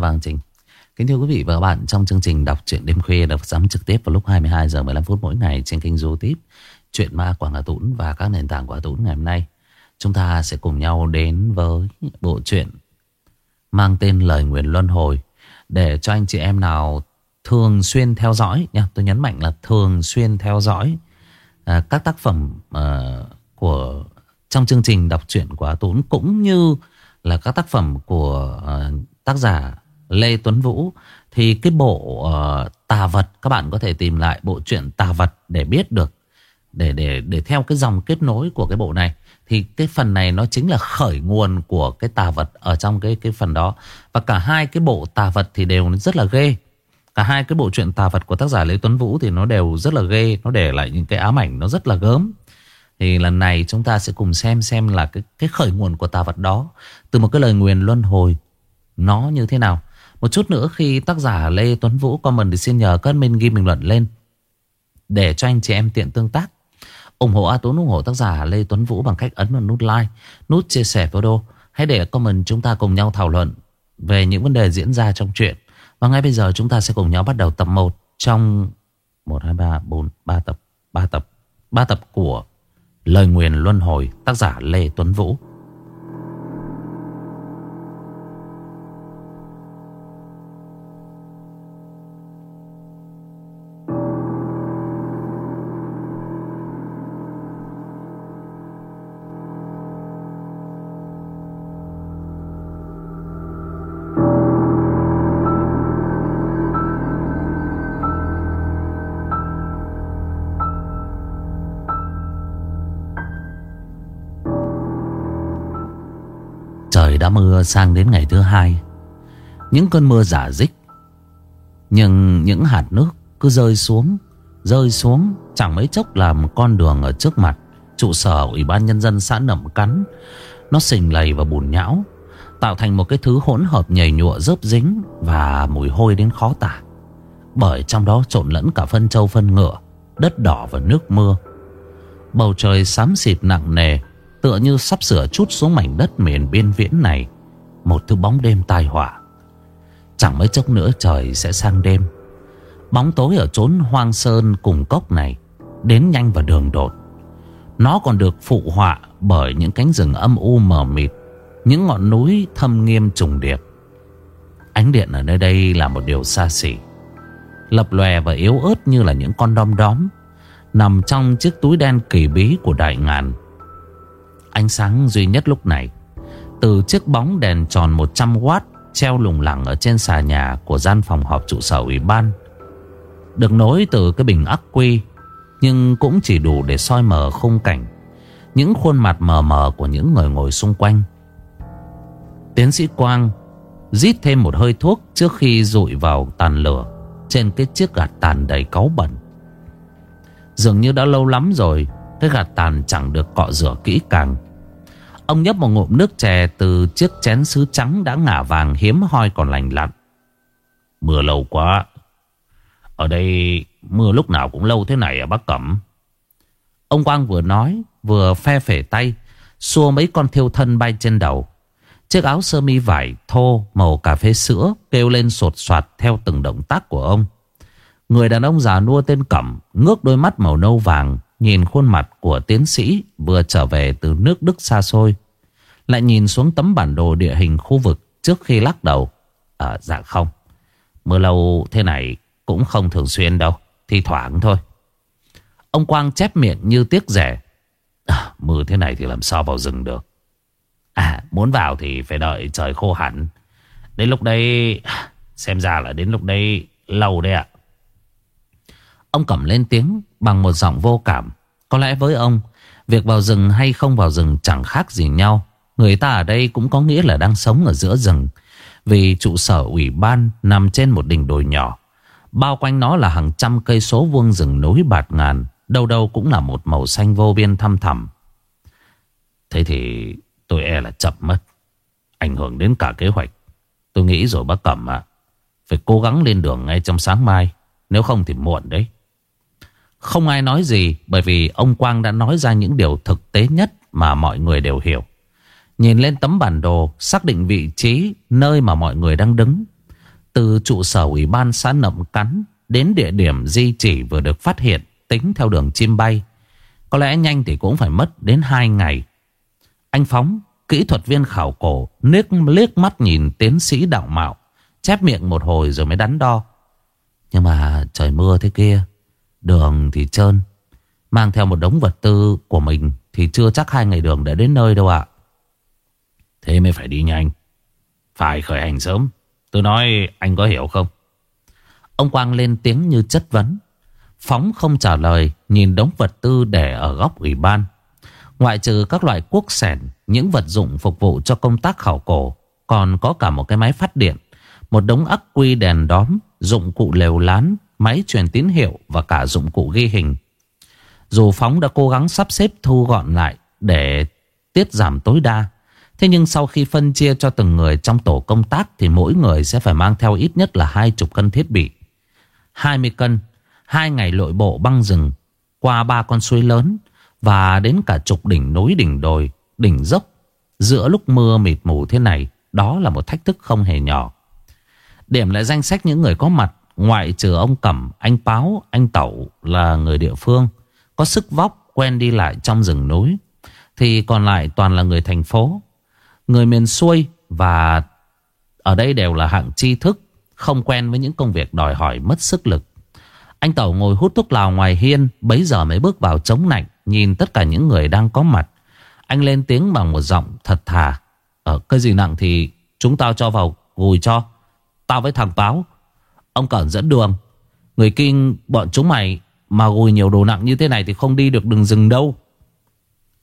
Vâng Trình. Kính thưa quý vị và các bạn Trong chương trình đọc truyện đêm khuya Được sóng trực tiếp vào lúc 22 giờ 15 phút mỗi ngày Trên kênh youtube Chuyện ma Quảng Hà Tũng Và các nền tảng của Hà Tũng ngày hôm nay Chúng ta sẽ cùng nhau đến với bộ truyện Mang tên Lời Nguyền Luân Hồi. Để cho anh chị em nào thường xuyên theo dõi nha Tôi nhấn mạnh là thường xuyên theo dõi à, Các tác phẩm à, của trong chương trình đọc truyện của Hà Tũng Cũng như là các tác phẩm của à, tác giả Lê Tuấn Vũ. Thì cái bộ uh, tà vật các bạn có thể tìm lại bộ truyện tà vật để biết được để để để theo cái dòng kết nối của cái bộ này. Thì cái phần này nó chính là khởi nguồn của cái tà vật ở trong cái cái phần đó. Và cả hai cái bộ tà vật thì đều rất là ghê. Cả hai cái bộ truyện tà vật của tác giả Lê Tuấn Vũ thì nó đều rất là ghê nó để lại những cái ám ảnh nó rất là gớm. Thì lần này chúng ta sẽ cùng xem xem là cái, cái khởi nguồn của tà vật đó. Từ một cái lời nguyền luân hồi Nó như thế nào? Một chút nữa khi tác giả Lê Tuấn Vũ comment thì xin nhờ các admin ghi bình luận lên Để cho anh chị em tiện tương tác ủng hộ A Tuấn ủng hộ tác giả Lê Tuấn Vũ bằng cách ấn vào nút like, nút chia sẻ video. Hãy để comment chúng ta cùng nhau thảo luận về những vấn đề diễn ra trong chuyện. Và ngay bây giờ chúng ta sẽ cùng nhau bắt đầu tập 1 trong 1, 2, 3, 4, 3 tập, 3 tập, 3 tập của Lời nguyền luân hồi tác giả Lê Tuấn Vũ sang đến ngày thứ hai. Những cơn mưa giả dích, Nhưng những hạt nước cứ rơi xuống Rơi xuống, Chẳng mấy chốc làm con đường ở trước mặt, Trụ sở Ủy ban Nhân dân xã Nậm Cắn. Nó xình lầy và bùn nhão, Tạo thành một cái thứ hỗn hợp nhầy nhụa rớp dính Và mùi hôi đến khó tả. Bởi trong đó trộn lẫn cả phân trâu phân ngựa, Đất đỏ và nước mưa. Bầu trời xám xịt nặng nề, Tựa như sắp sửa chút xuống mảnh đất miền biên viễn này. Một thứ bóng đêm tai họa. Chẳng mấy chốc nữa trời sẽ sang đêm. Bóng tối ở chốn hoang sơn cùng cốc này Đến nhanh và đường đột. Nó còn được phụ họa bởi những cánh rừng âm u mờ mịt, Những ngọn núi thâm nghiêm trùng điệp. Ánh điện ở nơi đây là một điều xa xỉ, Lập lòe và yếu ớt như là những con đom đóm Nằm trong chiếc túi đen kỳ bí của đại ngàn. Ánh sáng duy nhất lúc này từ chiếc bóng đèn tròn 100W Treo lủng lẳng ở trên xà nhà Của gian phòng họp trụ sở ủy ban. Được nối từ cái bình ắc quy, Nhưng cũng chỉ đủ để soi mờ khung cảnh, Những khuôn mặt mờ mờ Của những người ngồi xung quanh. Tiến sĩ Quang Rít thêm một hơi thuốc Trước khi rụi vào tàn lửa Trên cái chiếc gạt tàn đầy cáu bẩn. Dường như đã lâu lắm rồi, cái gạt tàn chẳng được cọ rửa kỹ càng. Ông nhấp một ngụm nước chè từ chiếc chén sứ trắng đã ngả vàng hiếm hoi còn lành lặn. Mưa lâu quá. Ở đây mưa lúc nào cũng lâu thế này à bác Cẩm. Ông Quang vừa nói, vừa phe phể tay, xua mấy con thiêu thân bay trên đầu. Chiếc áo sơ mi vải thô màu cà phê sữa kêu lên sột soạt theo từng động tác của ông. Người đàn ông già nua tên Cẩm ngước đôi mắt màu nâu vàng Nhìn khuôn mặt của tiến sĩ vừa trở về từ nước Đức xa xôi. Lại nhìn xuống tấm bản đồ địa hình khu vực trước khi lắc đầu. À, dạ không. Mưa lâu thế này cũng không thường xuyên đâu. Thì thoảng thôi. Ông Quang chép miệng như tiếc rẻ. À, mưa thế này thì làm sao vào rừng được. À, muốn vào thì phải đợi trời khô hẳn. Đến lúc đấy... Xem ra là đến lúc đấy lâu đấy ạ. Ông cầm lên tiếng bằng một giọng vô cảm. Có lẽ với ông, việc vào rừng hay không vào rừng chẳng khác gì nhau. Người ta ở đây cũng có nghĩa là đang sống ở giữa rừng. Vì trụ sở ủy ban nằm trên một đỉnh đồi nhỏ. Bao quanh nó là hàng trăm cây số vuông rừng núi bạt ngàn. Đâu đâu cũng là một màu xanh vô biên thăm thẳm. Thế thì tôi e là chậm mất. Ảnh hưởng đến cả kế hoạch. Tôi nghĩ rồi bác Cẩm ạ. phải cố gắng lên đường ngay trong sáng mai. Nếu không thì muộn đấy. Không ai nói gì bởi vì ông Quang đã nói ra những điều thực tế nhất mà mọi người đều hiểu. Nhìn lên tấm bản đồ xác định vị trí nơi mà mọi người đang đứng. Từ trụ sở ủy ban xã Nậm Cắn Đến địa điểm di chỉ vừa được phát hiện Tính theo đường chim bay Có lẽ nhanh thì cũng phải mất đến 2 ngày Anh Phóng Kỹ thuật viên khảo cổ liếc, liếc mắt nhìn tiến sĩ đạo mạo Chép miệng một hồi rồi mới đắn đo Nhưng mà trời mưa thế kia Đường thì trơn. Mang theo một đống vật tư của mình Thì chưa chắc hai ngày đường đã đến nơi đâu ạ. Thế mới phải đi nhanh Phải khởi hành sớm. Tôi nói anh có hiểu không? Ông Quang lên tiếng như chất vấn. Phóng không trả lời Nhìn đống vật tư để ở góc ủy ban. Ngoại trừ các loại cuốc sẻn Những vật dụng phục vụ cho công tác khảo cổ Còn có cả một cái máy phát điện Một đống ắc quy đèn đóm Dụng cụ lều lán Máy truyền tín hiệu Và cả dụng cụ ghi hình. Dù Phóng đã cố gắng sắp xếp thu gọn lại Để tiết giảm tối đa, Thế nhưng sau khi phân chia cho từng người trong tổ công tác Thì mỗi người sẽ phải mang theo ít nhất là hai chục cân thiết bị. 20 cân, Hai ngày lội bộ băng rừng, Qua ba con suối lớn Và đến cả chục đỉnh núi đỉnh đồi, Đỉnh dốc, Giữa lúc mưa mịt mù thế này, Đó là một thách thức không hề nhỏ. Điểm lại danh sách những người có mặt Ngoại trừ ông Cẩm, anh báo, anh Tẩu là người địa phương Có sức vóc quen đi lại trong rừng núi Thì còn lại toàn là người thành phố. Người miền xuôi và ở đây đều là hạng tri thức Không quen với những công việc đòi hỏi mất sức lực. Anh Tẩu ngồi hút thuốc lào ngoài hiên Bấy giờ mới bước vào chống nạnh, Nhìn tất cả những người đang có mặt. Anh lên tiếng bằng một giọng thật thà Ở cái gì nặng thì chúng tao cho vào gùi cho. Tao với thằng Báo Ông Cẩn dẫn đường Người kinh, bọn chúng mày Mà gùi nhiều đồ nặng như thế này Thì không đi được đường rừng đâu.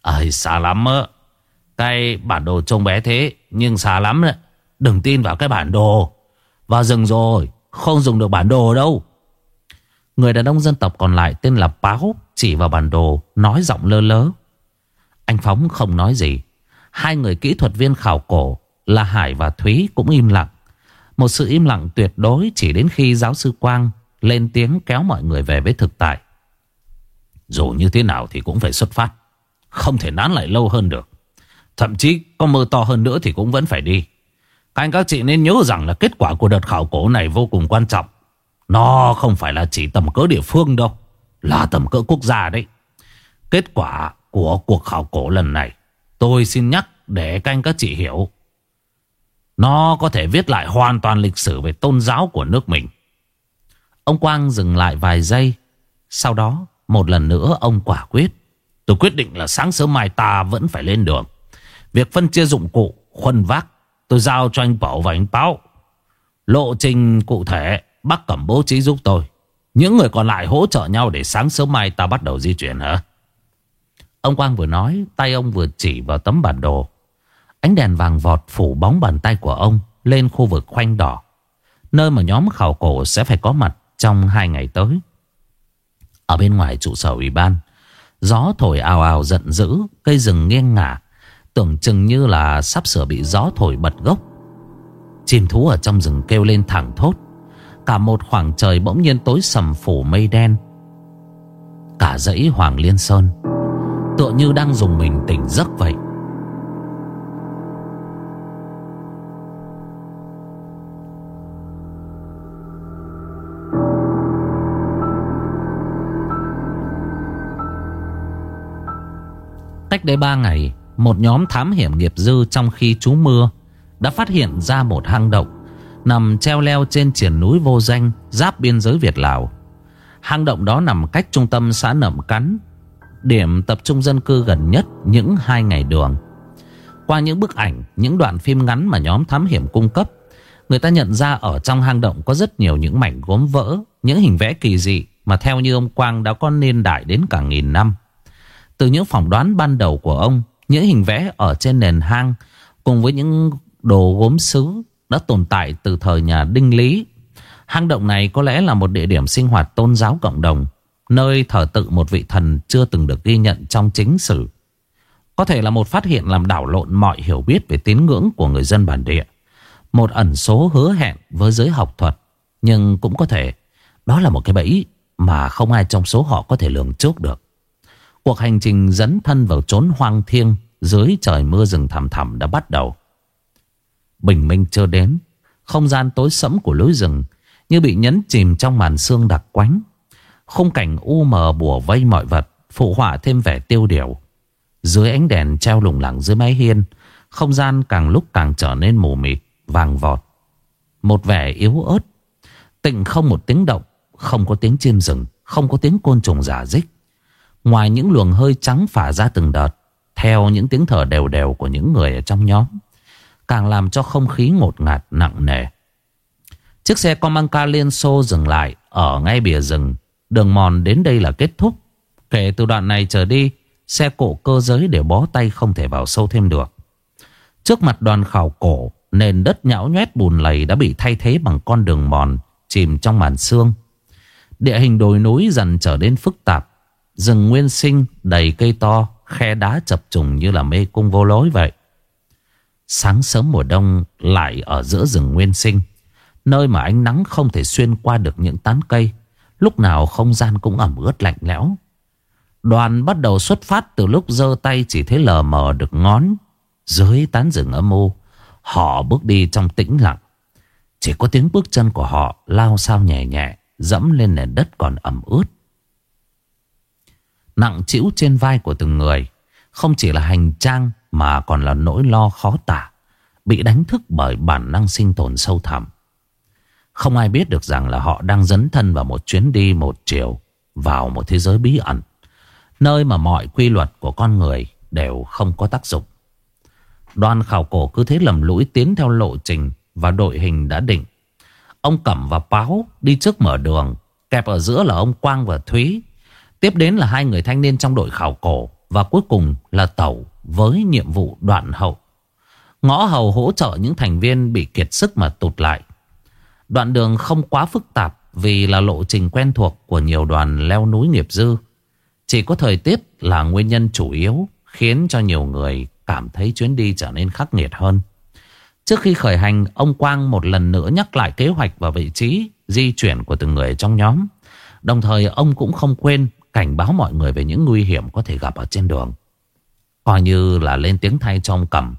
Ây, xa lắm á. Cái bản đồ trông bé thế, Nhưng xa lắm đấy Đừng tin vào cái bản đồ. Vào rừng rồi, Không dùng được bản đồ đâu. Người đàn ông dân tộc còn lại tên là Báo Chỉ vào bản đồ, Nói giọng lơ lớ. Anh Phóng không nói gì. Hai người kỹ thuật viên khảo cổ Là Hải và Thúy cũng im lặng. Một sự im lặng tuyệt đối Chỉ đến khi giáo sư Quang Lên tiếng kéo mọi người về với thực tại Dù như thế nào thì cũng phải xuất phát Không thể nán lại lâu hơn được Thậm chí có mưa to hơn nữa thì cũng vẫn phải đi. Các anh các chị nên nhớ rằng là kết quả của đợt khảo cổ này vô cùng quan trọng. Nó không phải là chỉ tầm cỡ địa phương đâu. Là tầm cỡ quốc gia đấy. Kết quả của cuộc khảo cổ lần này, tôi xin nhắc để các anh các chị hiểu. Nó có thể viết lại hoàn toàn lịch sử về tôn giáo của nước mình. Ông Quang dừng lại vài giây. Sau đó một lần nữa ông quả quyết. Tôi quyết định là sáng sớm mai ta vẫn phải lên đường. Việc phân chia dụng cụ, khuân vác Tôi giao cho anh Bảo và anh Báo Lộ trình cụ thể Bác Cẩm bố trí giúp tôi Những người còn lại hỗ trợ nhau để sáng sớm mai ta bắt đầu di chuyển hả Ông Quang vừa nói Tay ông vừa chỉ vào tấm bản đồ Ánh đèn vàng vọt phủ bóng bàn tay của ông Lên khu vực khoanh đỏ, Nơi mà nhóm khảo cổ sẽ phải có mặt Trong hai ngày tới. Ở bên ngoài trụ sở ủy ban, Gió thổi ào ào giận dữ, Cây rừng nghiêng ngả, Tưởng chừng như là sắp sửa bị gió thổi bật gốc. Chim thú ở trong rừng kêu lên thẳng thốt, Cả một khoảng trời bỗng nhiên tối sầm phủ mây đen. Cả dãy Hoàng Liên Sơn Tựa như đang dùng mình tỉnh giấc vậy. Cách đây ba ngày một nhóm thám hiểm nghiệp dư trong khi trú mưa đã phát hiện ra một hang động nằm treo leo trên triển núi vô danh giáp biên giới Việt Lào. Hang động đó nằm cách trung tâm xã Nậm Cắn, điểm tập trung dân cư gần nhất những hai ngày đường. Qua những bức ảnh, những đoạn phim ngắn mà nhóm thám hiểm cung cấp, người ta nhận ra ở trong hang động có rất nhiều những mảnh gốm vỡ, những hình vẽ kỳ dị mà theo như ông Quang đã có niên đại đến cả nghìn năm. Từ những phỏng đoán ban đầu của ông, những hình vẽ ở trên nền hang cùng với những đồ gốm sứ đã tồn tại từ thời nhà Đinh Lý. Hang động này có lẽ là một địa điểm sinh hoạt tôn giáo cộng đồng, nơi thờ tự một vị thần chưa từng được ghi nhận trong chính sử. Có thể là một phát hiện làm đảo lộn mọi hiểu biết về tín ngưỡng của người dân bản địa. Một ẩn số hứa hẹn với giới học thuật, nhưng cũng có thể đó là một cái bẫy mà không ai trong số họ có thể lường trước được. Cuộc hành trình dẫn thân vào chốn hoang thiêng dưới trời mưa rừng thẳm thẳm đã bắt đầu. Bình minh chưa đến, Không gian tối sẫm của lối rừng Như bị nhấn chìm trong màn sương đặc quánh. Khung cảnh u mờ bùa vây mọi vật Phụ họa thêm vẻ tiêu điều. Dưới ánh đèn treo lủng lẳng dưới mái hiên Không gian càng lúc càng trở nên mù mịt Vàng vọt. Một vẻ yếu ớt Tịnh không một tiếng động Không có tiếng chim rừng Không có tiếng côn trùng giả dích. Ngoài những luồng hơi trắng phả ra từng đợt, Theo những tiếng thở đều đều của những người ở trong nhóm, Càng làm cho không khí ngột ngạt, nặng nề. Chiếc xe Comanca Liên Xô dừng lại Ở ngay bìa rừng, Đường mòn đến đây là kết thúc. Kể từ đoạn này trở đi, Xe cộ cơ giới để bó tay không thể vào sâu thêm được. Trước mặt đoàn khảo cổ, Nền đất nhão nhoét bùn lầy đã bị thay thế bằng con đường mòn Chìm trong màn sương. Địa hình đồi núi dần trở nên phức tạp Rừng nguyên sinh đầy cây to, Khe đá chập trùng như là mê cung vô lối vậy. Sáng sớm mùa đông lại ở giữa rừng nguyên sinh, Nơi mà ánh nắng không thể xuyên qua được những tán cây, Lúc nào không gian cũng ẩm ướt lạnh lẽo. Đoàn bắt đầu xuất phát từ lúc giơ tay chỉ thấy lờ mờ được ngón, Dưới tán rừng âm u, Họ bước đi trong tĩnh lặng. Chỉ có tiếng bước chân của họ lao sao nhẹ nhẹ, Dẫm lên nền đất còn ẩm ướt. Nặng chịu trên vai của từng người. Không chỉ là hành trang Mà còn là nỗi lo khó tả, Bị đánh thức bởi bản năng sinh tồn sâu thẳm. Không ai biết được rằng là họ đang dấn thân vào một chuyến đi một chiều, Vào một thế giới bí ẩn, Nơi mà mọi quy luật của con người đều không có tác dụng. Đoàn khảo cổ cứ thế lầm lũi tiến theo lộ trình Và đội hình đã định. Ông Cẩm và báo đi trước mở đường, Kẹp ở giữa là ông Quang và Thúy. Tiếp đến là hai người thanh niên trong đội khảo cổ Và cuối cùng là Tẩu với nhiệm vụ đoạn hậu. Ngõ hầu hỗ trợ những thành viên bị kiệt sức mà tụt lại. Đoạn đường không quá phức tạp Vì là lộ trình quen thuộc của nhiều đoàn leo núi nghiệp dư. Chỉ có thời tiết là nguyên nhân chủ yếu Khiến cho nhiều người cảm thấy chuyến đi trở nên khắc nghiệt hơn. Trước khi khởi hành, Ông Quang một lần nữa nhắc lại kế hoạch và vị trí Di chuyển của từng người trong nhóm. Đồng thời, ông cũng không quên cảnh báo mọi người về những nguy hiểm có thể gặp ở trên đường. Coi như là lên tiếng thay cho ông Cẩm,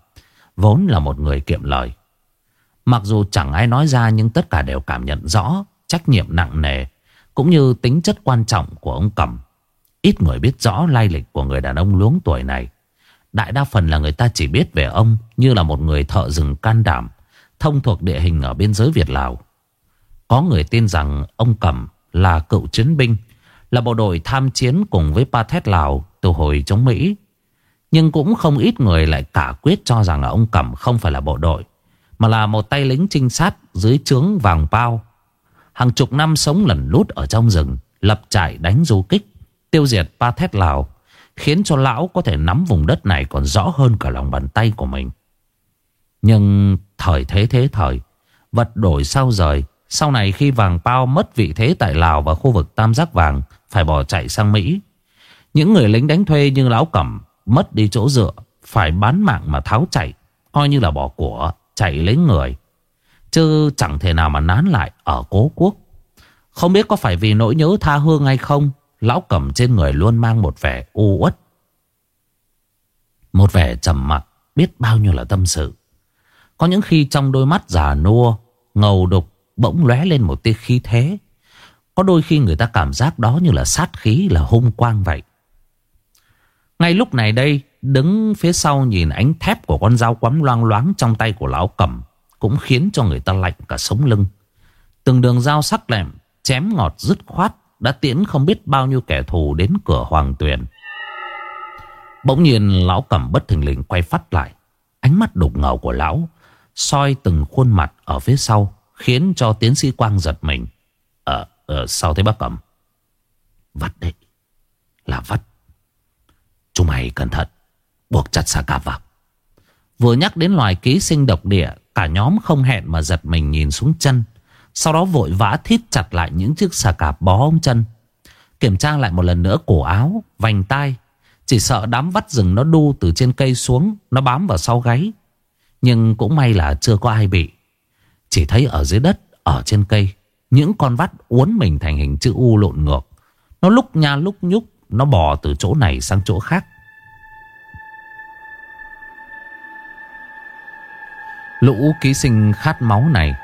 vốn là một người kiệm lời. Mặc dù chẳng ai nói ra nhưng tất cả đều cảm nhận rõ trách nhiệm nặng nề cũng như tính chất quan trọng của ông Cẩm. Ít người biết rõ lai lịch của người đàn ông luống tuổi này. Đại đa phần là người ta chỉ biết về ông như là một người thợ rừng can đảm, thông thuộc địa hình ở biên giới Việt Lào. Có người tin rằng ông Cẩm là cựu chiến binh là bộ đội tham chiến cùng với Pathet Lào từ hồi chống Mỹ. Nhưng cũng không ít người lại cả quyết cho rằng là ông Cẩm không phải là bộ đội, mà là một tay lính trinh sát dưới trướng vàng bao. Hàng chục năm sống lẩn lút ở trong rừng, lập trại đánh du kích, tiêu diệt Pathet Lào, khiến cho lão có thể nắm vùng đất này còn rõ hơn cả lòng bàn tay của mình. Nhưng thời thế thế thời, vật đổi sao rời, sau này khi vàng bao mất vị thế tại Lào và khu vực Tam Giác Vàng, phải bỏ chạy sang Mỹ. Những người lính đánh thuê như Lão Cẩm mất đi chỗ dựa, phải bán mạng mà tháo chạy, coi như là bỏ của, chạy lấy người. Chứ chẳng thể nào mà nán lại ở cố quốc. Không biết có phải vì nỗi nhớ tha hương hay không, Lão Cẩm trên người luôn mang một vẻ u uất. Một vẻ trầm mặc, biết bao nhiêu là tâm sự. Có những khi trong đôi mắt già nua, ngầu đục, bỗng lóe lên một tia khí thế. Có đôi khi người ta cảm giác đó như là sát khí là hung quang vậy. Ngay lúc này đây, đứng phía sau nhìn ánh thép của con dao quắm loang loáng trong tay của lão cẩm cũng khiến cho người ta lạnh cả sống lưng. Từng đường dao sắc lẹm, chém ngọt dứt khoát đã tiễn không biết bao nhiêu kẻ thù đến cửa hoàng tuyền. Bỗng nhiên lão cẩm bất thình lình quay phát lại. Ánh mắt đục ngầu của lão soi từng khuôn mặt ở phía sau khiến cho tiến sĩ Quang giật mình. Ờ, Ờ, sao thế bác Cẩm? Vắt đấy. Là vắt. Chúng mày cẩn thận. Buộc chặt xà cạp vào. Vừa nhắc đến loài ký sinh độc địa, cả nhóm không hẹn mà giật mình nhìn xuống chân. Sau đó vội vã thít chặt lại những chiếc xà cạp bó ông chân. Kiểm tra lại một lần nữa cổ áo, vành tai. Chỉ sợ đám vắt rừng nó đu từ trên cây xuống, nó bám vào sau gáy. Nhưng cũng may là chưa có ai bị. Chỉ thấy ở dưới đất, ở trên cây, những con vắt uốn mình thành hình chữ U lộn ngược. Nó lúc nha lúc nhúc, nó bò từ chỗ này sang chỗ khác. Lũ ký sinh khát máu này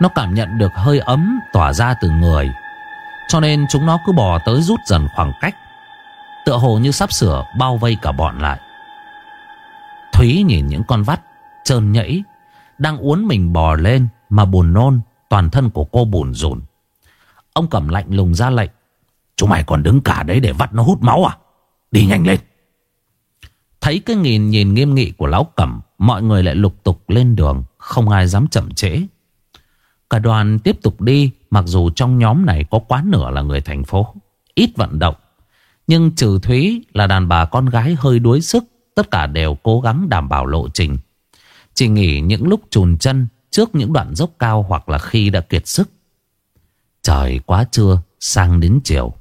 Nó cảm nhận được hơi ấm tỏa ra từ người Cho nên chúng nó cứ bò tới rút dần khoảng cách Tựa hồ như sắp sửa bao vây cả bọn lại Thúy nhìn những con vắt Trơn nhẫy đang uốn mình bò lên Mà buồn nôn, Toàn thân của cô buồn rùn. Ông cầm lạnh lùng ra lệnh Chúng mày còn đứng cả đấy để vắt nó hút máu à? Đi nhanh lên. Thấy cái nhìn nhìn nghiêm nghị của lão cẩm Mọi người lại lục tục lên đường, Không ai dám chậm trễ. Cả đoàn tiếp tục đi, Mặc dù trong nhóm này có quá nửa là người thành phố, Ít vận động. Nhưng trừ Thúy là đàn bà con gái hơi đuối sức, Tất cả đều cố gắng đảm bảo lộ trình. Chỉ nghỉ những lúc trùn chân Trước những đoạn dốc cao Hoặc là khi đã kiệt sức Trời quá trưa Sang đến chiều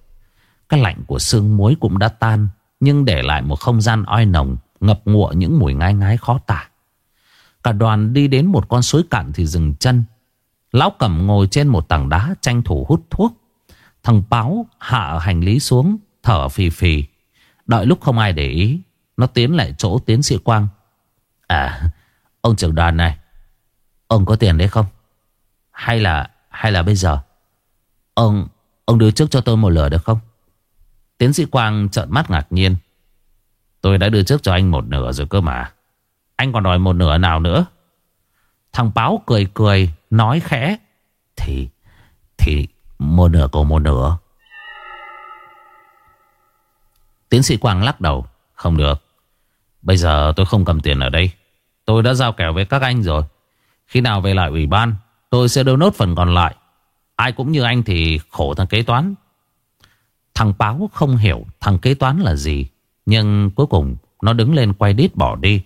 Cái lạnh của sương muối cũng đã tan Nhưng để lại một không gian oi nồng Ngập ngụa những mùi ngai ngái khó tả Cả đoàn đi đến một con suối cạn thì dừng chân Lão Cẩm ngồi trên một tảng đá tranh thủ hút thuốc. Thằng Báo hạ hành lý xuống, thở phì phì. Đợi lúc không ai để ý, nó tiến lại chỗ tiến sĩ Quang. À, ông trưởng đoàn này, ông có tiền đấy không? Hay là, hay là bây giờ? Ông, ông đưa trước cho tôi một lửa được không? Tiến sĩ Quang trợn mắt ngạc nhiên. Tôi đã đưa trước cho anh một nửa rồi cơ mà. Anh còn đòi một nửa nào nữa? Thằng Báo cười cười Nói khẽ Thì Thì một nửa còn một nửa Tiến sĩ Quang lắc đầu Không được Bây giờ tôi không cầm tiền ở đây Tôi đã giao kèo với các anh rồi. Khi nào về lại ủy ban, Tôi sẽ đưa nốt phần còn lại. Ai cũng như anh thì khổ thằng kế toán. Thằng Báo không hiểu thằng kế toán là gì, Nhưng cuối cùng nó đứng lên quay đít bỏ đi,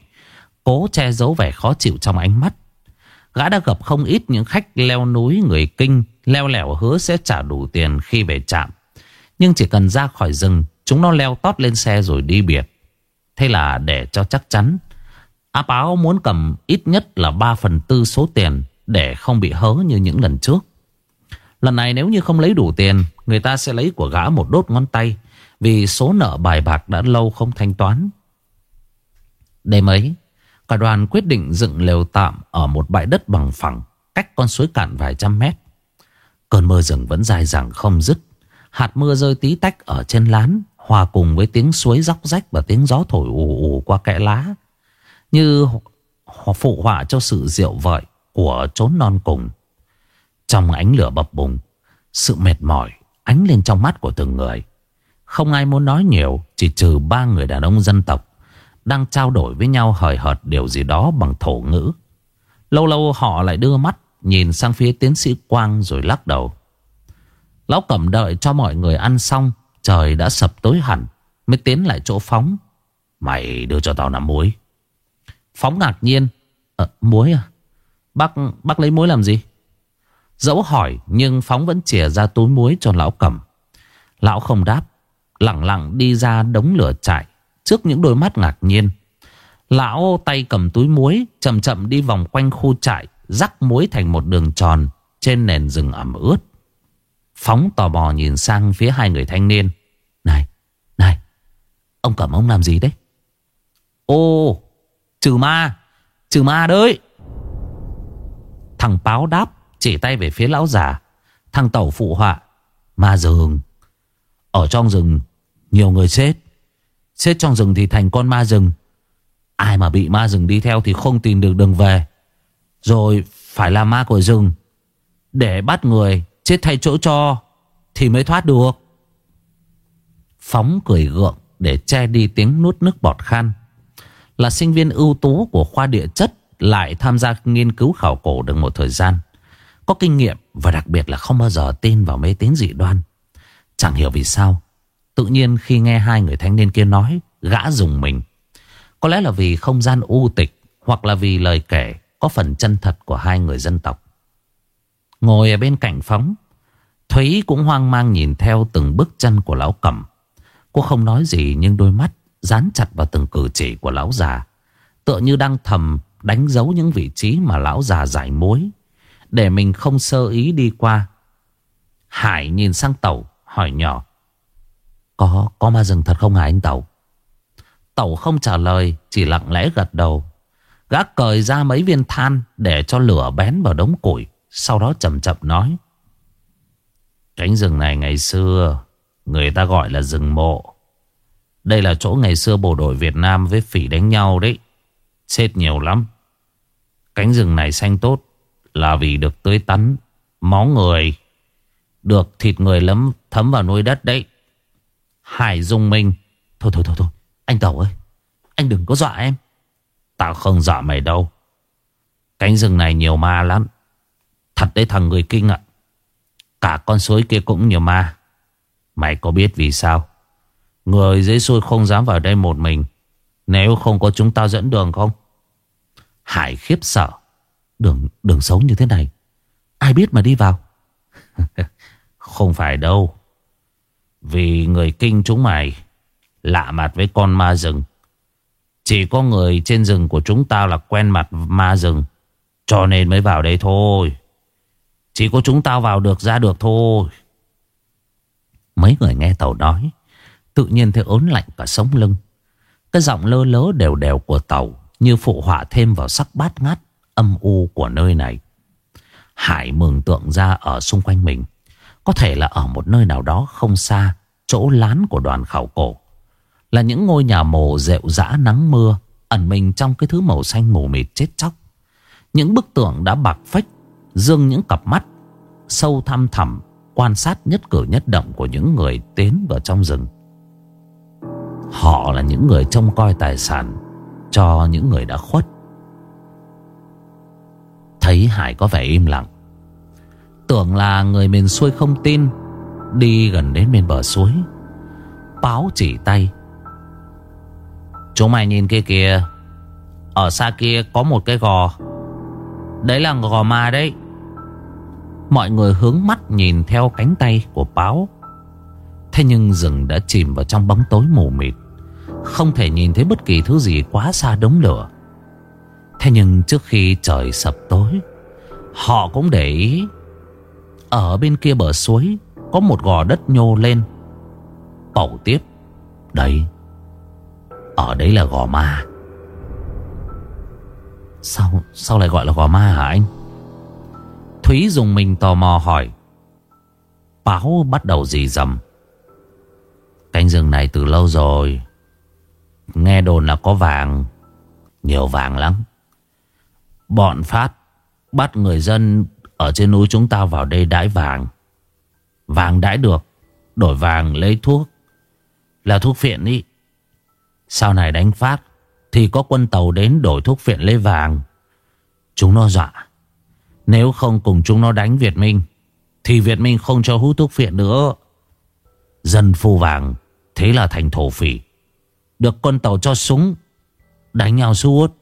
Cố che giấu vẻ khó chịu trong ánh mắt. Gã đã gặp không ít những khách leo núi người kinh, Leo lẻo hứa sẽ trả đủ tiền khi về trạm. Nhưng chỉ cần ra khỏi rừng, Chúng nó leo tót lên xe rồi đi biệt. Thế là để cho chắc chắn Áp áo muốn cầm ít nhất là 3 phần tư số tiền Để không bị hớ như những lần trước Lần này nếu như không lấy đủ tiền Người ta sẽ lấy của gã một đốt ngón tay Vì số nợ bài bạc đã lâu không thanh toán Đêm ấy Cả đoàn quyết định dựng lều tạm ở một bãi đất bằng phẳng, cách con suối cạn vài trăm mét. Cơn mưa rừng vẫn dài dẳng không dứt. Hạt mưa rơi tí tách ở trên lán, hòa cùng với tiếng suối róc rách và tiếng gió thổi ù ù qua kẽ lá. Như phụ họa cho sự diệu vợi của chốn non cùng. Trong ánh lửa bập bùng, sự mệt mỏi ánh lên trong mắt của từng người. Không ai muốn nói nhiều, chỉ trừ ba người đàn ông dân tộc đang trao đổi với nhau hời hợt điều gì đó bằng thổ ngữ. Lâu lâu họ lại đưa mắt nhìn sang phía tiến sĩ Quang rồi lắc đầu. Lão Cẩm đợi cho mọi người ăn xong, trời đã sập tối hẳn, mới tiến lại chỗ Phóng. Mày đưa cho tao nắm muối. Phóng ngạc nhiên. À, muối à? Bác, bác lấy muối làm gì? Dẫu hỏi nhưng Phóng vẫn chìa ra túi muối cho lão cầm Lão không đáp, lặng lặng đi ra đống lửa trại trước những đôi mắt ngạc nhiên. Lão tay cầm túi muối, chậm chậm đi vòng quanh khu trại, rắc muối thành một đường tròn trên nền rừng ẩm ướt. Phóng tò mò nhìn sang phía hai người thanh niên. Này, này, ông cầm ông làm gì đấy? Ô, trừ ma, trừ ma đấy. Thằng báo đáp, chỉ tay về phía lão già. Thằng tẩu phụ họa, ma rừng. Ở trong rừng, nhiều người chết. Chết trong rừng thì thành con ma rừng Ai mà bị ma rừng đi theo thì không tìm được đường về Rồi phải là ma của rừng Để bắt người chết thay chỗ cho Thì mới thoát được Phóng cười gượng để che đi tiếng nuốt nước bọt khan là sinh viên ưu tú của khoa địa chất Lại tham gia nghiên cứu khảo cổ được một thời gian. Có kinh nghiệm và đặc biệt là không bao giờ tin vào mê tín dị đoan. Chẳng hiểu vì sao, Tự nhiên khi nghe hai người thanh niên kia nói, Gã dùng mình. Có lẽ là vì không gian u tịch Hoặc là vì lời kể Có phần chân thật của hai người dân tộc. Ngồi ở bên cạnh phóng, Thúy cũng hoang mang nhìn theo từng bước chân của lão cẩm. Cô không nói gì nhưng đôi mắt Dán chặt vào từng cử chỉ của lão già Tựa như đang thầm đánh dấu những vị trí mà lão già giải mối Để mình không sơ ý đi qua Hải nhìn sang tàu hỏi nhỏ có, có ma rừng thật không hả anh Tẩu? Tẩu không trả lời, chỉ lặng lẽ gật đầu. Gác cởi ra mấy viên than để cho lửa bén vào đống củi. Sau đó chậm chậm nói Cánh rừng này ngày xưa Người ta gọi là rừng mộ đây là chỗ ngày xưa bộ đội Việt Nam với phỉ đánh nhau đấy. Chết nhiều lắm. Cánh rừng này xanh tốt Là vì được tưới tắn, Máu người, Được thịt người lấm thấm vào nuôi đất đấy. Hải Dung Minh. Thôi thôi thôi thôi, Anh Tẩu ơi, Anh đừng có dọa em. Tao không dọa mày đâu. Cánh rừng này nhiều ma lắm. Thật đấy thằng người kinh ạ. Cả con suối kia cũng nhiều ma. Mày có biết vì sao? Người dưới xuôi không dám vào đây một mình. Nếu không có chúng ta dẫn đường không? Hải khiếp sợ. Đường đường xấu như thế này, Ai biết mà đi vào? Không phải đâu. Vì người kinh chúng mày Lạ mặt với con ma rừng. Chỉ có người trên rừng của chúng ta là quen mặt ma rừng, Cho nên mới vào đây thôi. Chỉ có chúng ta vào được ra được thôi. Mấy người nghe tàu nói Tự nhiên thấy ớn lạnh cả sống lưng. Cái giọng lơ lớ đều đều của tàu Như phụ họa thêm vào sắc bát ngát Âm u của nơi này. Hải mường tượng ra ở xung quanh mình. Có thể là ở một nơi nào đó không xa, Chỗ lán của đoàn khảo cổ. Là những ngôi nhà mồ rệu rã nắng mưa, Ẩn mình trong cái thứ màu xanh mù mịt chết chóc. Những bức tượng đã bạc phách, Dương những cặp mắt, Sâu thăm thẳm, Quan sát nhất cử nhất động của những người tiến vào trong rừng. Họ là những người trông coi tài sản Cho những người đã khuất. Thấy Hải có vẻ im lặng. Tưởng là người miền xuôi không tin, Đi gần đến bên bờ suối. Báo chỉ tay. Chúng mày nhìn kia kìa. Ở xa kia có một cái gò. Đấy là gò ma đấy. Mọi người hướng mắt nhìn theo cánh tay của báo. Thế nhưng rừng đã chìm vào trong bóng tối mù mịt. Không thể nhìn thấy bất kỳ thứ gì quá xa đống lửa. Thế nhưng trước khi trời sập tối Họ cũng để ý. Ở bên kia bờ suối Có một gò đất nhô lên. Bảo tiếp đấy, Ở đấy là gò ma. Sao Sao lại gọi là gò ma hả anh? Thúy dùng mình tò mò hỏi. Báo bắt đầu dì dầm. Cánh rừng này từ lâu rồi Nghe đồn là có vàng Nhiều vàng lắm Bọn Phát bắt người dân ở trên núi chúng ta vào đây đãi vàng. Vàng đãi được, đổi vàng lấy thuốc. Là thuốc phiện ý. Sau này đánh Phát thì có quân tàu đến đổi thuốc phiện lấy vàng. Chúng nó dọa. Nếu không cùng chúng nó đánh Việt Minh thì Việt Minh không cho hút thuốc phiện nữa. Dân phu vàng thế là thành thổ phỉ. Được con tàu cho súng đánh nhau suốt,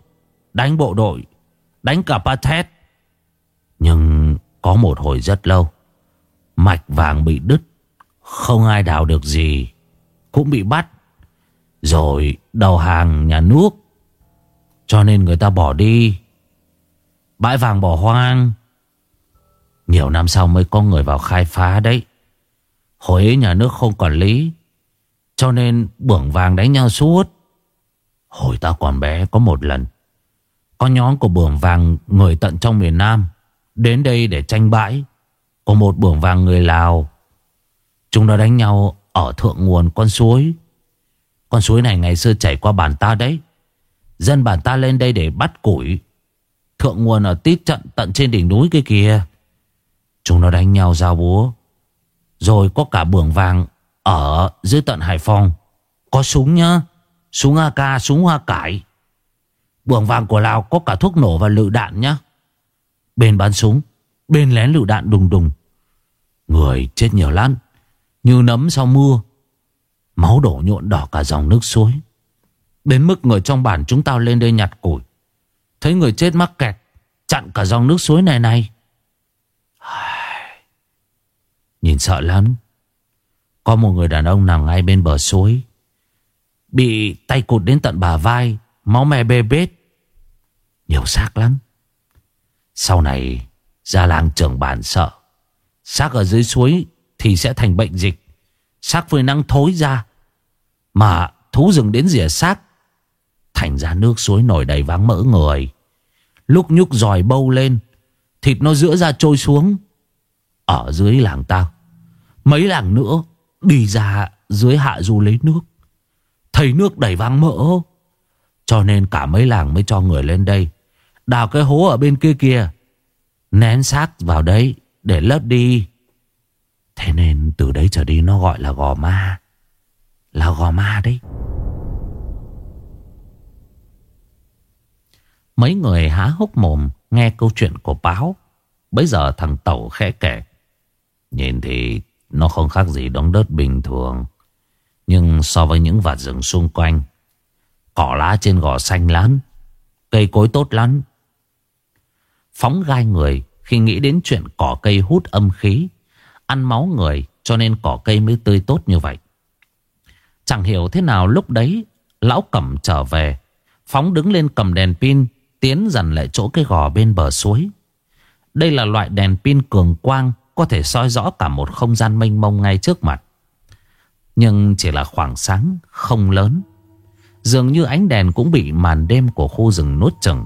đánh bộ đội Đánh cả Pathet Nhưng có một hồi rất lâu Mạch vàng bị đứt Không ai đào được gì Cũng bị bắt. Rồi đầu hàng nhà nước Cho nên người ta bỏ đi. Bãi vàng bỏ hoang. Nhiều năm sau mới có người vào khai phá đấy. Hồi ấy nhà nước không quản lý cho nên bưởng vàng đánh nhau suốt. Hồi ta còn bé có một lần, có nhóm của bưởng vàng người tận trong miền Nam Đến đây để tranh bãi. Có một bưởng vàng người Lào, Chúng đã đánh nhau ở thượng nguồn con suối. Con suối này ngày xưa chảy qua bản ta đấy. Dân bản ta lên đây để bắt củi. Thượng nguồn ở tít trận, tận trên đỉnh núi kia kìa. Chúng nó đánh nhau giao búa. Rồi có cả bưởng vàng ở dưới tận Hải Phòng Có súng nhá Súng AK, súng hoa cải Buồng vàng của Lào có cả thuốc nổ và lựu đạn nhá. Bên bắn súng, bên lén lựu đạn đùng đùng. Người chết nhiều lắm, như nấm sau mưa. Máu đổ nhuộn đỏ cả dòng nước suối. Đến mức người trong bản chúng tao lên đây nhặt củi. Thấy người chết mắc kẹt, chặn cả dòng nước suối này này. Nhìn sợ lắm. Có một người đàn ông nằm ngay bên bờ suối. Bị tay cụt đến tận bà vai, Máu me bê bết. Nhiều xác lắm. Sau này, Gia làng trưởng bản sợ. Xác ở dưới suối Thì sẽ thành bệnh dịch. Xác phơi nắng thối ra, Mà thú rừng đến rỉa xác, Thành ra nước suối nổi đầy váng mỡ người. Lúc nhúc dòi bâu lên, Thịt nó giữa ra trôi xuống. Ở dưới làng tao Mấy làng nữa Đi ra dưới hạ du lấy nước. Thấy nước đầy vang mỡ. Cho nên cả mấy làng mới cho người lên đây. Đào cái hố ở bên kia kia Nén xác vào đấy Để lấp đi. Thế nên từ đấy trở đi nó gọi là gò ma. Là gò ma đấy. Mấy người há hốc mồm Nghe câu chuyện của báo. Bây giờ thằng Tẩu khẽ kể. Nhìn thì nó không khác gì đống đất bình thường. Nhưng so với những vạt rừng xung quanh, Cỏ lá trên gò xanh lắm Cây cối tốt lắm. Phóng gai người Khi nghĩ đến chuyện cỏ cây hút âm khí, Ăn máu người Cho nên cỏ cây mới tươi tốt như vậy. Chẳng hiểu thế nào lúc đấy, Lão Cẩm trở về, Phóng đứng lên cầm đèn pin, Tiến dần lại chỗ cái gò bên bờ suối. Đây là loại đèn pin cường quang có thể soi rõ cả một không gian mênh mông ngay trước mặt. Nhưng chỉ là khoảng sáng, không lớn. Dường như ánh đèn cũng bị màn đêm của khu rừng nuốt chừng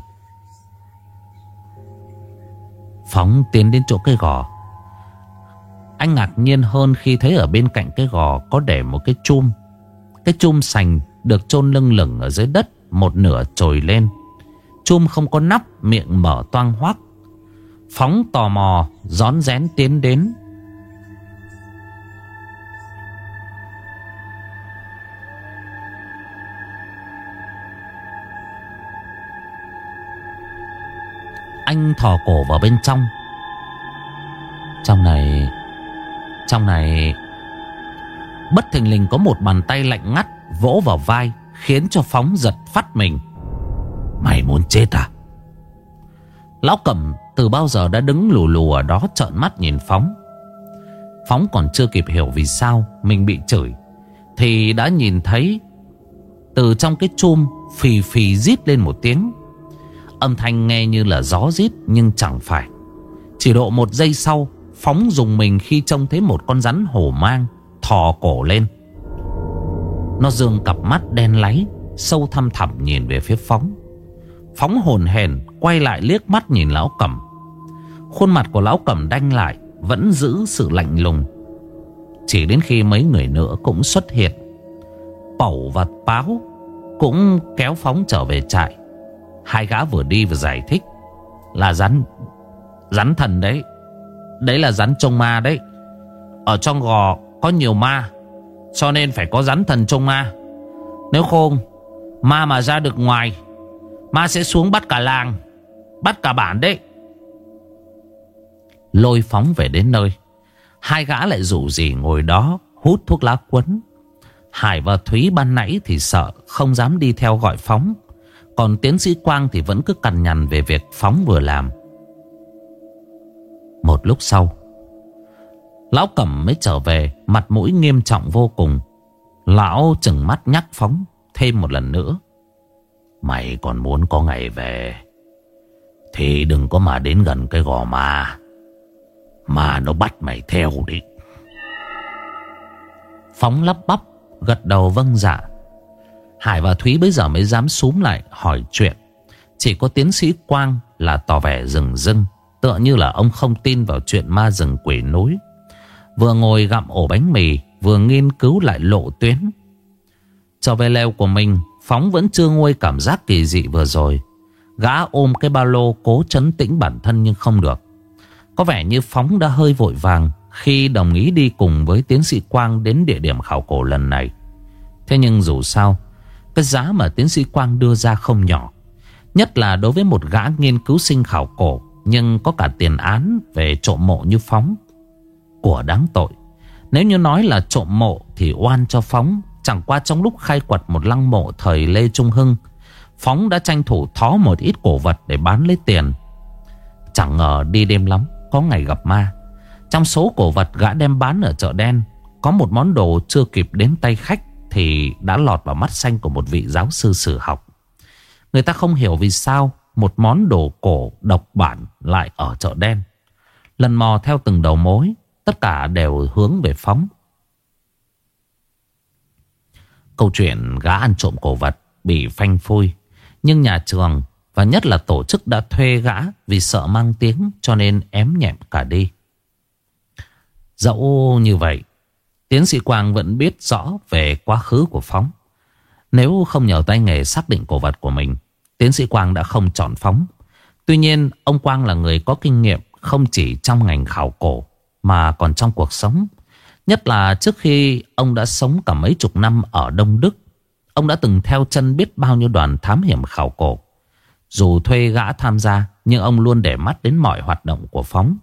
Phóng tiến đến chỗ cây gò. Anh ngạc nhiên hơn khi thấy ở bên cạnh cái gò có để một cái chum. Cái chum sành được chôn lưng lửng ở dưới đất, Một nửa trồi lên. Chum không có nắp, Miệng mở toang hoác. Phóng tò mò, rón rén tiến đến. Anh thò cổ vào bên trong. Trong này Trong này, Bất thình lình có một bàn tay lạnh ngắt Vỗ vào vai, Khiến cho Phóng giật phát mình. Mày muốn chết à? Lão Cẩm từ bao giờ đã đứng lù lù ở đó trợn mắt nhìn Phóng? Phóng còn chưa kịp hiểu vì sao Mình bị chửi, Thì đã nhìn thấy Từ trong cái chum Phì phì rít lên một tiếng. Âm thanh nghe như là gió rít Nhưng chẳng phải. Chỉ độ một giây sau, Phóng dùng mình khi trông thấy một con rắn hổ mang, Thò cổ lên. Nó dương cặp mắt đen láy, Sâu thăm thẳm nhìn về phía Phóng. Phóng hồn hèn Quay lại liếc mắt nhìn lão cẩm. Khuôn mặt của lão cẩm đanh lại Vẫn giữ sự lạnh lùng. Chỉ đến khi mấy người nữa cũng xuất hiện, Pẩu và báo Cũng kéo Phóng trở về trại. Hai gã vừa đi vừa giải thích Là rắn Rắn thần đấy. Đấy là rắn trông ma đấy. Ở trong gò có nhiều ma, Cho nên phải có rắn thần trông ma. Nếu không, Ma mà ra được ngoài, Ma sẽ xuống bắt cả làng, Bắt cả bản đấy. Lôi phóng về đến nơi. Hai gã lại rủ gì ngồi đó, Hút thuốc lá quấn. Hải và Thúy ban nãy thì sợ, Không dám đi theo gọi phóng. Còn tiến sĩ Quang thì vẫn cứ cằn nhằn Về việc phóng vừa làm. Một lúc sau, Lão Cẩm mới trở về, Mặt mũi nghiêm trọng vô cùng. Lão chừng mắt nhắc phóng Thêm một lần nữa. Mày còn muốn có ngày về, Thì đừng có mà đến gần cái gò ma mà nó bắt mày theo đi. Phóng lắp bắp, Gật đầu vâng dạ. Hải và Thúy bây giờ mới dám súm lại, hỏi chuyện. Chỉ có tiến sĩ Quang là tỏ vẻ rừng rưng, Tựa như là ông không tin vào chuyện ma rừng quỷ núi. Vừa ngồi gặm ổ bánh mì, Vừa nghiên cứu lại lộ tuyến. Cho về leo của mình, Phóng vẫn chưa nguôi cảm giác kỳ dị vừa rồi. Gã ôm cái ba lô cố chấn tĩnh bản thân nhưng không được. Có vẻ như Phóng đã hơi vội vàng Khi đồng ý đi cùng với tiến sĩ Quang đến địa điểm khảo cổ lần này. Thế nhưng dù sao, Cái giá mà tiến sĩ Quang đưa ra không nhỏ. Nhất là đối với một gã nghiên cứu sinh khảo cổ, Nhưng có cả tiền án về trộm mộ như Phóng. Của đáng tội. Nếu như nói là trộm mộ thì oan cho Phóng, Chẳng qua trong lúc khai quật một lăng mộ thời Lê Trung Hưng, Phóng đã tranh thủ thó một ít cổ vật để bán lấy tiền. Chẳng ngờ đi đêm lắm có ngày gặp ma. Trong số cổ vật gã đem bán ở chợ đen, Có một món đồ chưa kịp đến tay khách Thì đã lọt vào mắt xanh của một vị giáo sư sử học. Người ta không hiểu vì sao Một món đồ cổ độc bản lại ở chợ đen. Lần mò theo từng đầu mối, Tất cả đều hướng về phóng. Câu chuyện gã ăn trộm cổ vật bị phanh phui. Nhưng nhà trường và nhất là tổ chức đã thuê gã Vì sợ mang tiếng cho nên ém nhẹm cả đi. Dẫu như vậy, Tiến sĩ Quang vẫn biết rõ về quá khứ của Phóng. Nếu không nhờ tay nghề xác định cổ vật của mình, Tiến sĩ Quang đã không chọn Phóng. Tuy nhiên, ông Quang là người có kinh nghiệm Không chỉ trong ngành khảo cổ Mà còn trong cuộc sống. Nhất là trước khi ông đã sống cả mấy chục năm ở Đông Đức, Ông đã từng theo chân biết bao nhiêu đoàn thám hiểm khảo cổ. Dù thuê gã tham gia, Nhưng ông luôn để mắt đến mọi hoạt động của Phóng.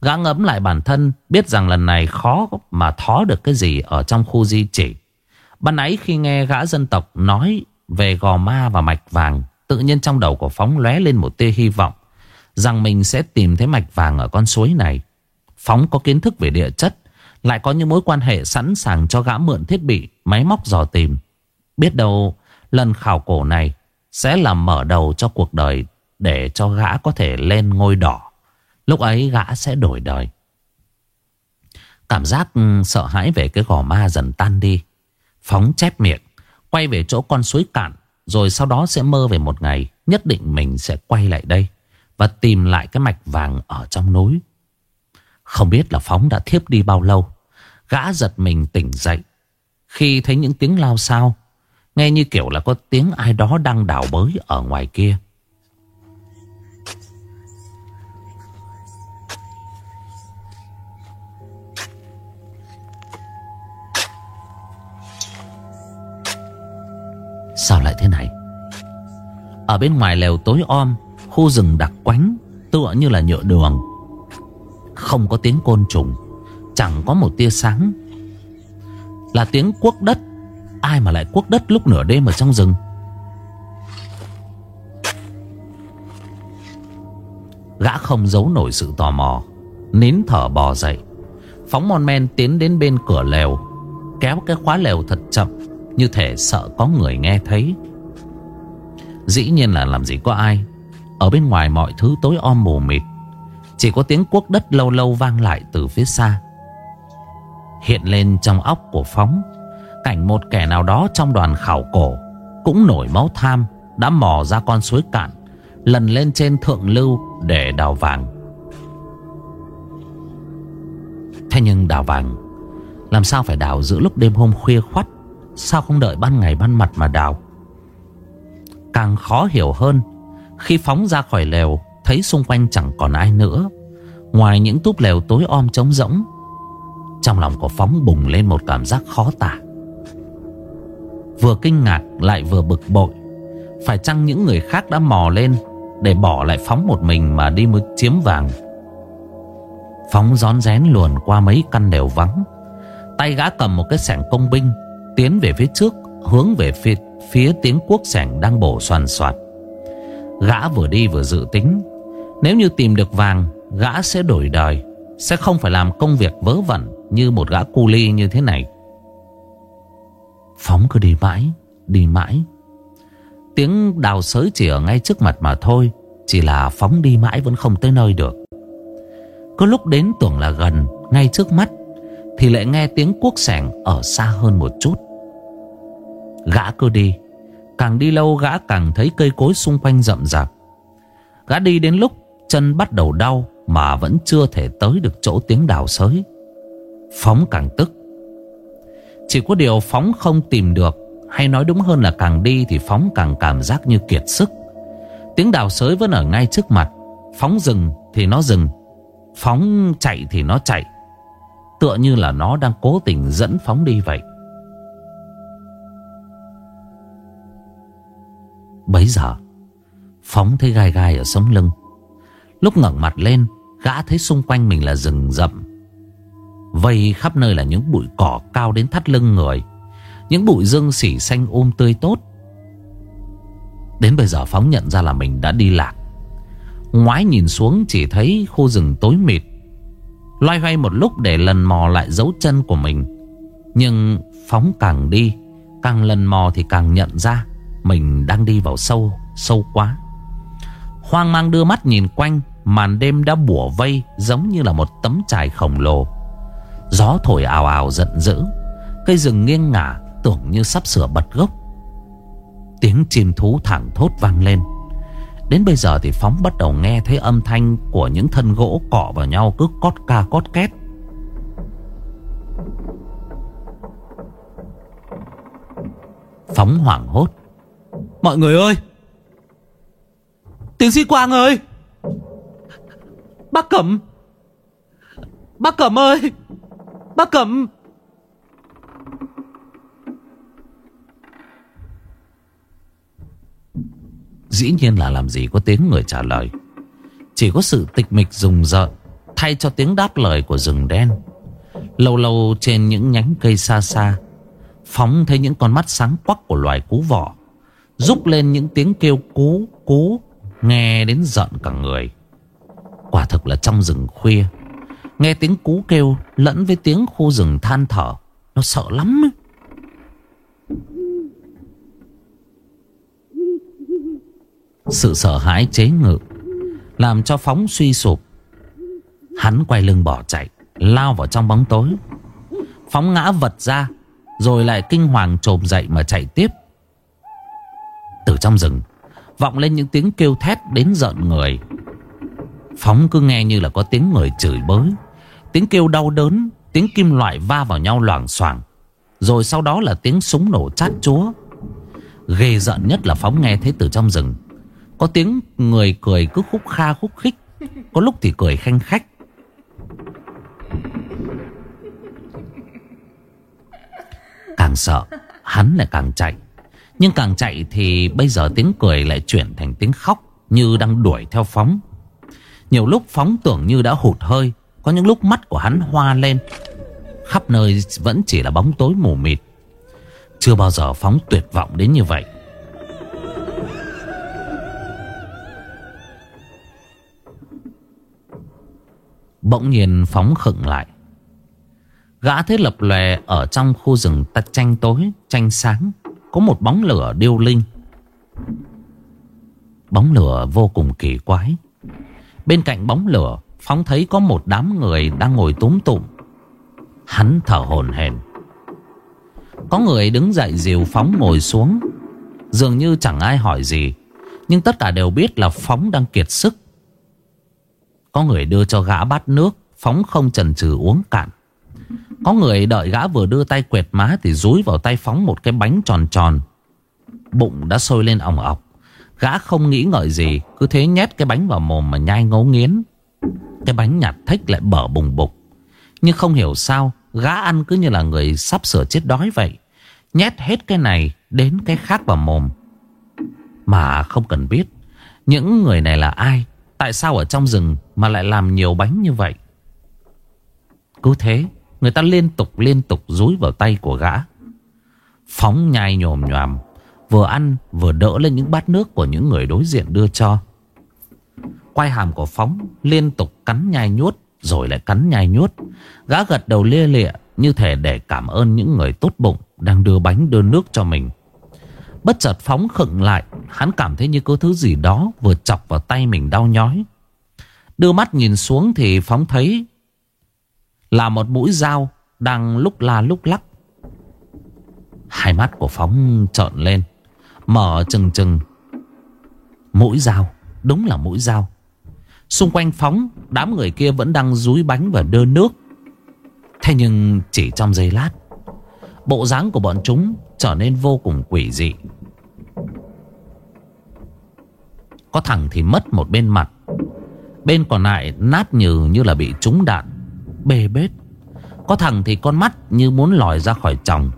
Gã ngẫm lại bản thân, Biết rằng lần này khó mà thó được cái gì Ở trong khu di chỉ. Ban nãy khi nghe gã dân tộc nói Về gò ma và mạch vàng, Tự nhiên trong đầu của Phóng lóe lên một tia hy vọng Rằng mình sẽ tìm thấy mạch vàng ở con suối này. Phóng có kiến thức về địa chất, Lại có những mối quan hệ sẵn sàng cho gã mượn thiết bị, Máy móc dò tìm. Biết đâu, lần khảo cổ này sẽ là mở đầu cho cuộc đời Để cho gã có thể lên ngôi đỏ. Lúc ấy gã sẽ đổi đời. Cảm giác ừ, sợ hãi về cái gò ma dần tan đi. Phóng chép miệng, Quay về chỗ con suối cạn, Rồi sau đó sẽ mơ về một ngày, Nhất định mình sẽ quay lại đây Và tìm lại cái mạch vàng ở trong núi. Không biết là Phóng đã thiếp đi bao lâu, Gã giật mình tỉnh dậy. Khi thấy những tiếng lao sao Nghe như kiểu là có tiếng ai đó đang đào bới ở ngoài kia. Sao lại thế này? Ở bên ngoài lều tối om, Khu rừng đặc quánh, Tựa như là nhựa đường. Không có tiếng côn trùng, Chẳng có một tia sáng. Là tiếng quốc đất Ai mà lại quốc đất lúc nửa đêm ở trong rừng? Gã không giấu nổi sự tò mò, Nín thở bò dậy. Phóng mon men tiến đến bên cửa lều, Kéo cái khóa lều thật chậm, Như thể sợ có người nghe thấy. Dĩ nhiên là làm gì có ai. Ở bên ngoài mọi thứ tối om mù mịt. Chỉ có tiếng quốc đất lâu lâu vang lại từ phía xa. Hiện lên trong óc của Phóng cảnh một kẻ nào đó trong đoàn khảo cổ, Cũng nổi máu tham, Đã mò ra con suối cạn, Lần lên trên thượng lưu để đào vàng. Thế nhưng đào vàng, Làm sao phải đào giữa lúc đêm hôm khuya khoắt? Sao không đợi ban ngày ban mặt mà đào? Càng khó hiểu hơn, Khi phóng ra khỏi lều, Thấy xung quanh chẳng còn ai nữa. Ngoài những túp lều tối om trống rỗng, Trong lòng của Phóng bùng lên một cảm giác khó tả. Vừa kinh ngạc lại vừa bực bội. Phải chăng những người khác đã mò lên Để bỏ lại phóng một mình mà đi mới chiếm vàng? Phóng gión rén luồn qua mấy căn đều vắng. Tay gã cầm một cái sẻng công binh Tiến về phía trước Hướng về phía, phía tiếng quốc sẻng đang bổ soàn soạt. Gã vừa đi vừa dự tính Nếu như tìm được vàng Gã sẽ đổi đời Sẽ không phải làm công việc vớ vẩn Như một gã cu ly như thế này. Phóng cứ đi mãi Đi mãi. Tiếng đào sới chỉ ở ngay trước mặt mà thôi, Chỉ là phóng đi mãi vẫn không tới nơi được. Có lúc đến tưởng là gần, Ngay trước mắt, Thì lại nghe tiếng cuốc sẻng ở xa hơn một chút. Gã cứ đi, Càng đi lâu gã càng thấy cây cối xung quanh rậm rạp. Gã đi đến lúc chân bắt đầu đau Mà vẫn chưa thể tới được chỗ tiếng đào sới. Phóng càng tức chỉ có điều Phóng không tìm được. Hay nói đúng hơn là càng đi thì Phóng càng cảm giác như kiệt sức. Tiếng đào sới vẫn ở ngay trước mặt. Phóng dừng thì nó dừng. Phóng chạy thì nó chạy. Tựa như là nó đang cố tình dẫn Phóng đi vậy. Bấy giờ, Phóng thấy gai gai ở sống lưng. Lúc ngẩng mặt lên, Gã thấy xung quanh mình là rừng rậm. Vây khắp nơi là những bụi cỏ cao đến thắt lưng người. Những bụi dương xỉ xanh ôm tươi tốt. Đến bây giờ Phóng nhận ra là mình đã đi lạc. Ngoái nhìn xuống chỉ thấy khu rừng tối mịt. Loay hoay một lúc để lần mò lại dấu chân của mình. Nhưng Phóng càng đi, Càng lần mò thì càng nhận ra Mình đang đi vào sâu Sâu quá. Hoang mang đưa mắt nhìn quanh, Màn đêm đã bủa vây Giống như là một tấm trải khổng lồ. Gió thổi ào ào giận dữ. Cây rừng nghiêng ngả, Tưởng như sắp sửa bật gốc. Tiếng chim thú thẳng thốt vang lên. Đến bây giờ thì Phóng bắt đầu nghe thấy âm thanh Của những thân gỗ cọ vào nhau cứ cót ca cót két. Phóng hoảng hốt. Mọi người ơi! Tiến sĩ Quang ơi! Bác Cẩm! Bác Cẩm ơi! Bác Cẩm. Dĩ nhiên là làm gì có tiếng người trả lời. Chỉ có sự tịch mịch rùng rợn, Thay cho tiếng đáp lời của rừng đen. Lâu lâu trên những nhánh cây xa xa, Phóng thấy những con mắt sáng quắc của loài cú vỏ Rúc lên những tiếng kêu cú cú, Nghe đến giận cả người. Quả thực là trong rừng khuya Nghe tiếng cú kêu lẫn với tiếng khu rừng than thở, Nó sợ lắm ấy. Sự sợ hãi chế ngự, Làm cho Phóng suy sụp. Hắn quay lưng bỏ chạy, Lao vào trong bóng tối. Phóng ngã vật ra, Rồi lại kinh hoàng trồm dậy mà chạy tiếp. Từ trong rừng, Vọng lên những tiếng kêu thét đến giận người. Phóng cứ nghe như là có tiếng người chửi bới. Tiếng kêu đau đớn, Tiếng kim loại va vào nhau loảng xoảng. Rồi sau đó là tiếng súng nổ chát chúa. Ghê giận nhất là Phóng nghe thấy từ trong rừng. Có tiếng người cười cứ khúc kha khúc khích, Có lúc thì cười khanh khách. Càng sợ, Hắn lại càng chạy. Nhưng càng chạy thì bây giờ tiếng cười lại chuyển thành tiếng khóc Như đang đuổi theo Phóng. Nhiều lúc Phóng tưởng như đã hụt hơi có những lúc mắt của hắn hoa lên. Khắp nơi vẫn chỉ là bóng tối mù mịt. Chưa bao giờ Phóng tuyệt vọng đến như vậy. Bỗng nhiên Phóng khựng lại. Gã thế lập lè ở trong khu rừng tắt tranh tối, tranh sáng. Có một bóng lửa điêu linh. Bóng lửa vô cùng kỳ quái. Bên cạnh bóng lửa Phóng thấy có một đám người đang ngồi túm tụm. Hắn thở hổn hển. Có người đứng dậy dìu Phóng ngồi xuống. Dường như chẳng ai hỏi gì, Nhưng tất cả đều biết là Phóng đang kiệt sức. Có người đưa cho gã bát nước, Phóng không chần chừ uống cạn. Có người đợi gã vừa đưa tay quẹt má Thì rúi vào tay Phóng một cái bánh tròn tròn. Bụng đã sôi lên ỏng ọc. Gã không nghĩ ngợi gì, Cứ thế nhét cái bánh vào mồm mà nhai ngấu nghiến. Cái bánh nhạt thách lại bở bùng bục. Nhưng không hiểu sao, Gã ăn cứ như là người sắp sửa chết đói vậy. Nhét hết cái này Đến cái khác vào mồm. Mà không cần biết, Những người này là ai, Tại sao ở trong rừng mà lại làm nhiều bánh như vậy? Cứ thế, Người ta liên tục liên tục rúi vào tay của gã. Phóng nhai nhồm nhòm, Vừa ăn vừa đỡ lên những bát nước của những người đối diện đưa cho quai hàm của Phóng liên tục cắn nhai nhuốt, Rồi lại cắn nhai nhuốt. Gã gật đầu lia lịa, như thể để cảm ơn những người tốt bụng Đang đưa bánh, đưa nước cho mình. Bất chợt Phóng khựng lại, Hắn cảm thấy như có thứ gì đó vừa chọc vào tay mình đau nhói. Đưa mắt nhìn xuống thì Phóng thấy Là một mũi dao đang lúc la lúc lắc. Hai mắt của Phóng trợn lên, Mở chừng chừng. Mũi dao, Đúng là mũi dao. Xung quanh phóng, Đám người kia vẫn đang rúi bánh và đưa nước. Thế nhưng chỉ trong giây lát, Bộ dáng của bọn chúng Trở nên vô cùng quỷ dị. Có thằng thì mất một bên mặt, Bên còn lại nát nhừ như là bị trúng đạn, Bê bết. Có thằng thì con mắt như muốn lòi ra khỏi chồng.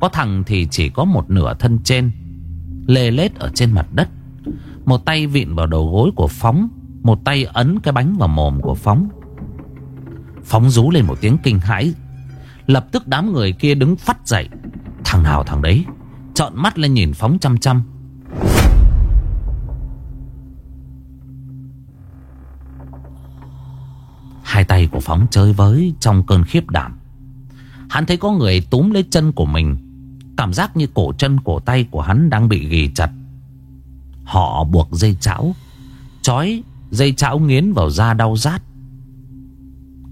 Có thằng thì chỉ có một nửa thân trên, Lê lết ở trên mặt đất. Một tay vịn vào đầu gối của Phóng một tay ấn cái bánh vào mồm của Phóng. Phóng rú lên một tiếng kinh hãi. Lập tức đám người kia đứng phát dậy. Thằng nào thằng đấy? Trợn mắt lên nhìn Phóng chăm chăm. Hai tay của Phóng chơi với Trong cơn khiếp đảm. Hắn thấy có người túm lấy chân của mình. Cảm giác như cổ chân cổ tay của hắn đang bị ghi chặt. Họ buộc dây chảo Chói dây chảo nghiến vào da đau rát.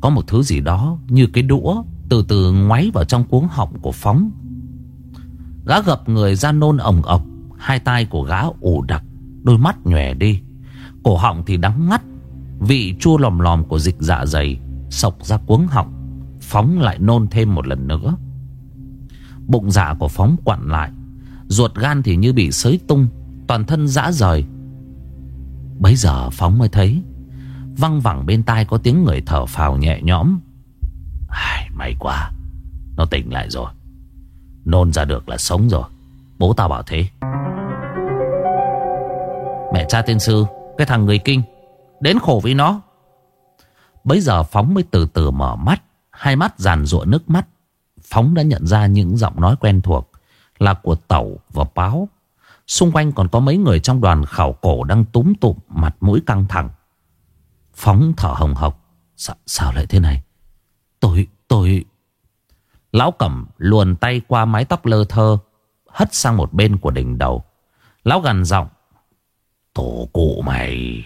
Có một thứ gì đó như cái đũa Từ từ ngoáy vào trong cuống họng của Phóng. Gã gập người ra nôn ổng ọc Hai tay của gã ủ đặc, Đôi mắt nhòe đi. Cổ họng thì đắng ngắt, Vị chua lòm lòm của dịch dạ dày Sộc ra cuống họng, Phóng lại nôn thêm một lần nữa. Bụng dạ của Phóng quặn lại, Ruột gan thì như bị sới tung, Toàn thân dã rời. Bấy giờ Phóng mới thấy. Văng vẳng bên tai có tiếng người thở phào nhẹ nhõm. Ai, May quá. Nó tỉnh lại rồi. Nôn ra được là sống rồi. Bố tao bảo thế. Mẹ cha tiên sư Cái thằng người kinh Đến khổ với nó. Bấy giờ Phóng mới từ từ mở mắt Hai mắt giàn rụa nước mắt. Phóng đã nhận ra những giọng nói quen thuộc Là của Tẩu và Báo. Xung quanh còn có mấy người trong đoàn khảo cổ Đang túm tụm mặt mũi căng thẳng. Phóng thở hồng hộc. Sao, sao lại thế này? Tôi, tôi Lão Cẩm luồn tay qua mái tóc lơ thơ Hất sang một bên của đỉnh đầu. Lão gằn giọng Tổ cụ mày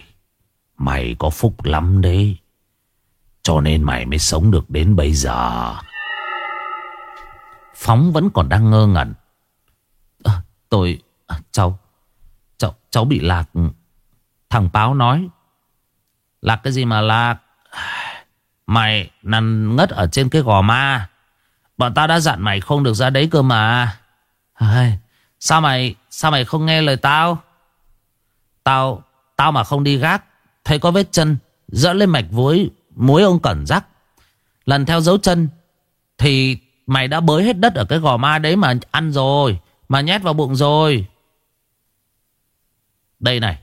Mày có phúc lắm đấy. Cho nên mày mới sống được đến bây giờ. Phóng vẫn còn đang ngơ ngẩn. À, Tôi Ờ, cháu Cháu cháu bị lạc. Ừ. Thằng Báo nói Lạc cái gì mà lạc? Mày nằm ngất ở trên cái gò ma. Bọn tao đã dặn mày không được ra đấy cơ mà. À, Sao mày Sao mày không nghe lời tao? Tao Tao mà không đi gác Thấy có vết chân Dỡ lên mạch vối Muối ông cẩn rắc. Lần theo dấu chân Thì mày đã bới hết đất ở cái gò ma đấy mà ăn rồi Mà nhét vào bụng rồi. Đây này,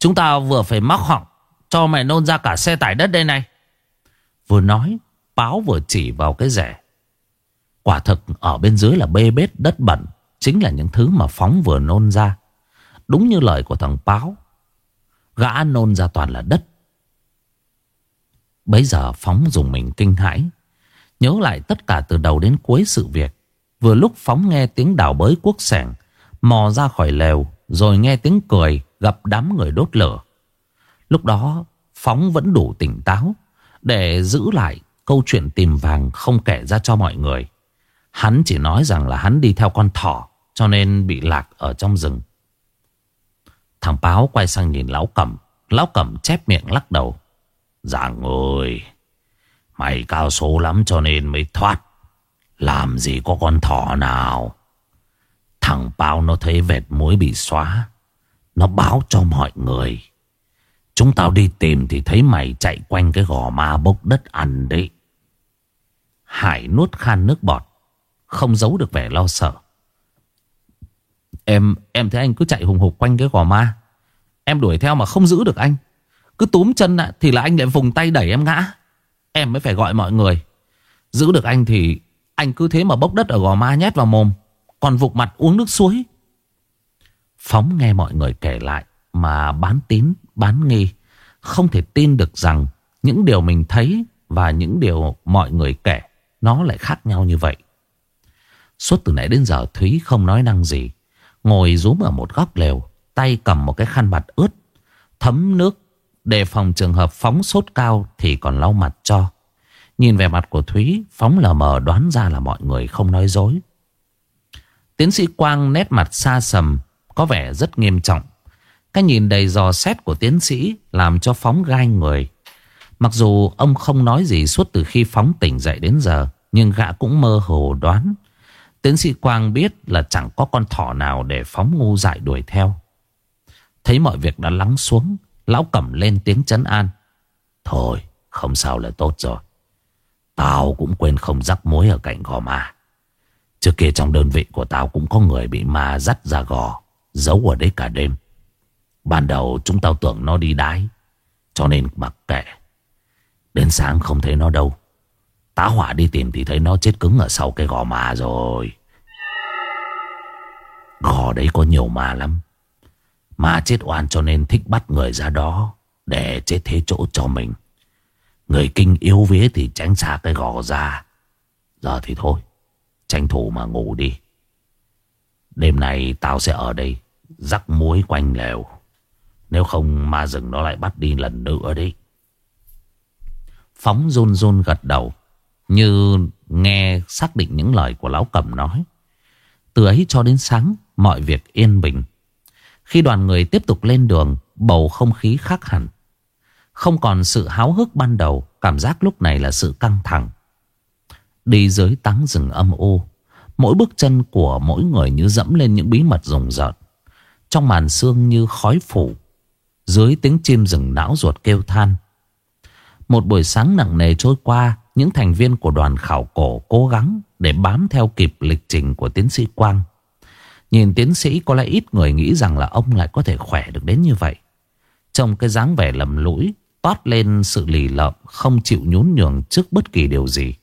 Chúng ta vừa phải móc họng, Cho mày nôn ra cả xe tải đất đây này. Vừa nói, Báo vừa chỉ vào cái rẻ. Quả thực, ở bên dưới là bê bết đất bẩn, Chính là những thứ mà Phóng vừa nôn ra. Đúng như lời của thằng Báo, Gã nôn ra toàn là đất. Bấy giờ Phóng dùng mình kinh hãi, Nhớ lại tất cả từ đầu đến cuối sự việc. Vừa lúc Phóng nghe tiếng đào bới cuốc sẻng, Mò ra khỏi lều, Rồi nghe tiếng cười Gặp đám người đốt lửa. Lúc đó, Phóng vẫn đủ tỉnh táo Để giữ lại câu chuyện tìm vàng Không kể ra cho mọi người. Hắn chỉ nói rằng là hắn đi theo con thỏ, Cho nên bị lạc ở trong rừng. Thằng Báo quay sang nhìn Lão Cẩm. Lão Cẩm chép miệng lắc đầu. Giảng ơi, Mày cao số lắm cho nên mới thoát. Làm gì có con thỏ nào? Thằng Báo nó thấy vệt muối bị xóa. Nó báo cho mọi người. Chúng tao đi tìm thì thấy mày chạy quanh cái gò ma bốc đất ăn đấy. Hải nuốt khan nước bọt, Không giấu được vẻ lo sợ. Em em thấy anh cứ chạy hùng hục quanh cái gò ma. Em đuổi theo mà không giữ được anh. Cứ túm chân lại thì là anh lại vùng tay đẩy em ngã. Em mới phải gọi mọi người. Giữ được anh thì Anh cứ thế mà bốc đất ở gò ma nhét vào mồm, Còn vụt mặt uống nước suối. Phóng nghe mọi người kể lại Mà bán tín, bán nghi, Không thể tin được rằng Những điều mình thấy Và những điều mọi người kể, Nó lại khác nhau như vậy. Suốt từ nãy đến giờ, Thúy không nói năng gì, Ngồi rúm ở một góc lều, Tay cầm một cái khăn mặt ướt, Thấm nước Để phòng trường hợp phóng sốt cao Thì còn lau mặt cho. Nhìn về mặt của Thúy, Phóng lờ mờ đoán ra là mọi người không nói dối. Tiến sĩ Quang nét mặt xa sầm có vẻ rất nghiêm trọng Cái nhìn đầy dò xét của tiến sĩ Làm cho Phóng gai người Mặc dù ông không nói gì suốt từ khi Phóng tỉnh dậy đến giờ Nhưng gã cũng mơ hồ đoán Tiến sĩ Quang biết là chẳng có con thỏ nào để phóng ngu dại đuổi theo. Thấy mọi việc đã lắng xuống, lão cẩm lên tiếng chấn an. Thôi, không sao là tốt rồi. Tao cũng quên không rắc mối ở cạnh gò ma. Trước kia trong đơn vị của tao cũng có người bị ma dắt ra gò, giấu ở đấy cả đêm. Ban đầu chúng tao tưởng nó đi đái, cho nên mặc kệ. Đến sáng không thấy nó đâu. Tá hỏa đi tìm thì thấy nó chết cứng ở sau cái gò ma rồi. Gò đấy có nhiều ma lắm. Ma chết oan cho nên thích bắt người ra đó để chết thế chỗ cho mình. Người kinh yếu vía thì tránh xa cái gò ra. Giờ thì thôi, tranh thủ mà ngủ đi. Đêm nay tao sẽ ở đây, rắc muối quanh lều. Nếu không ma rừng nó lại bắt đi lần nữa đấy. Phóng run run gật đầu. Như nghe xác định những lời của Lão Cẩm nói Từ ấy cho đến sáng Mọi việc yên bình Khi đoàn người tiếp tục lên đường Bầu không khí khác hẳn Không còn sự háo hức ban đầu Cảm giác lúc này là sự căng thẳng Đi dưới tắng rừng âm u Mỗi bước chân của mỗi người như dẫm lên những bí mật rùng rợn. Trong màn sương như khói phủ, Dưới tiếng chim rừng não ruột kêu than. Một buổi sáng nặng nề trôi qua, Những thành viên của đoàn khảo cổ cố gắng Để bám theo kịp lịch trình của tiến sĩ Quang. Nhìn tiến sĩ có lẽ ít người nghĩ rằng là ông lại có thể khỏe được đến như vậy. Trong cái dáng vẻ lầm lũi, Toát lên sự lì lợm, Không chịu nhún nhường trước bất kỳ điều gì.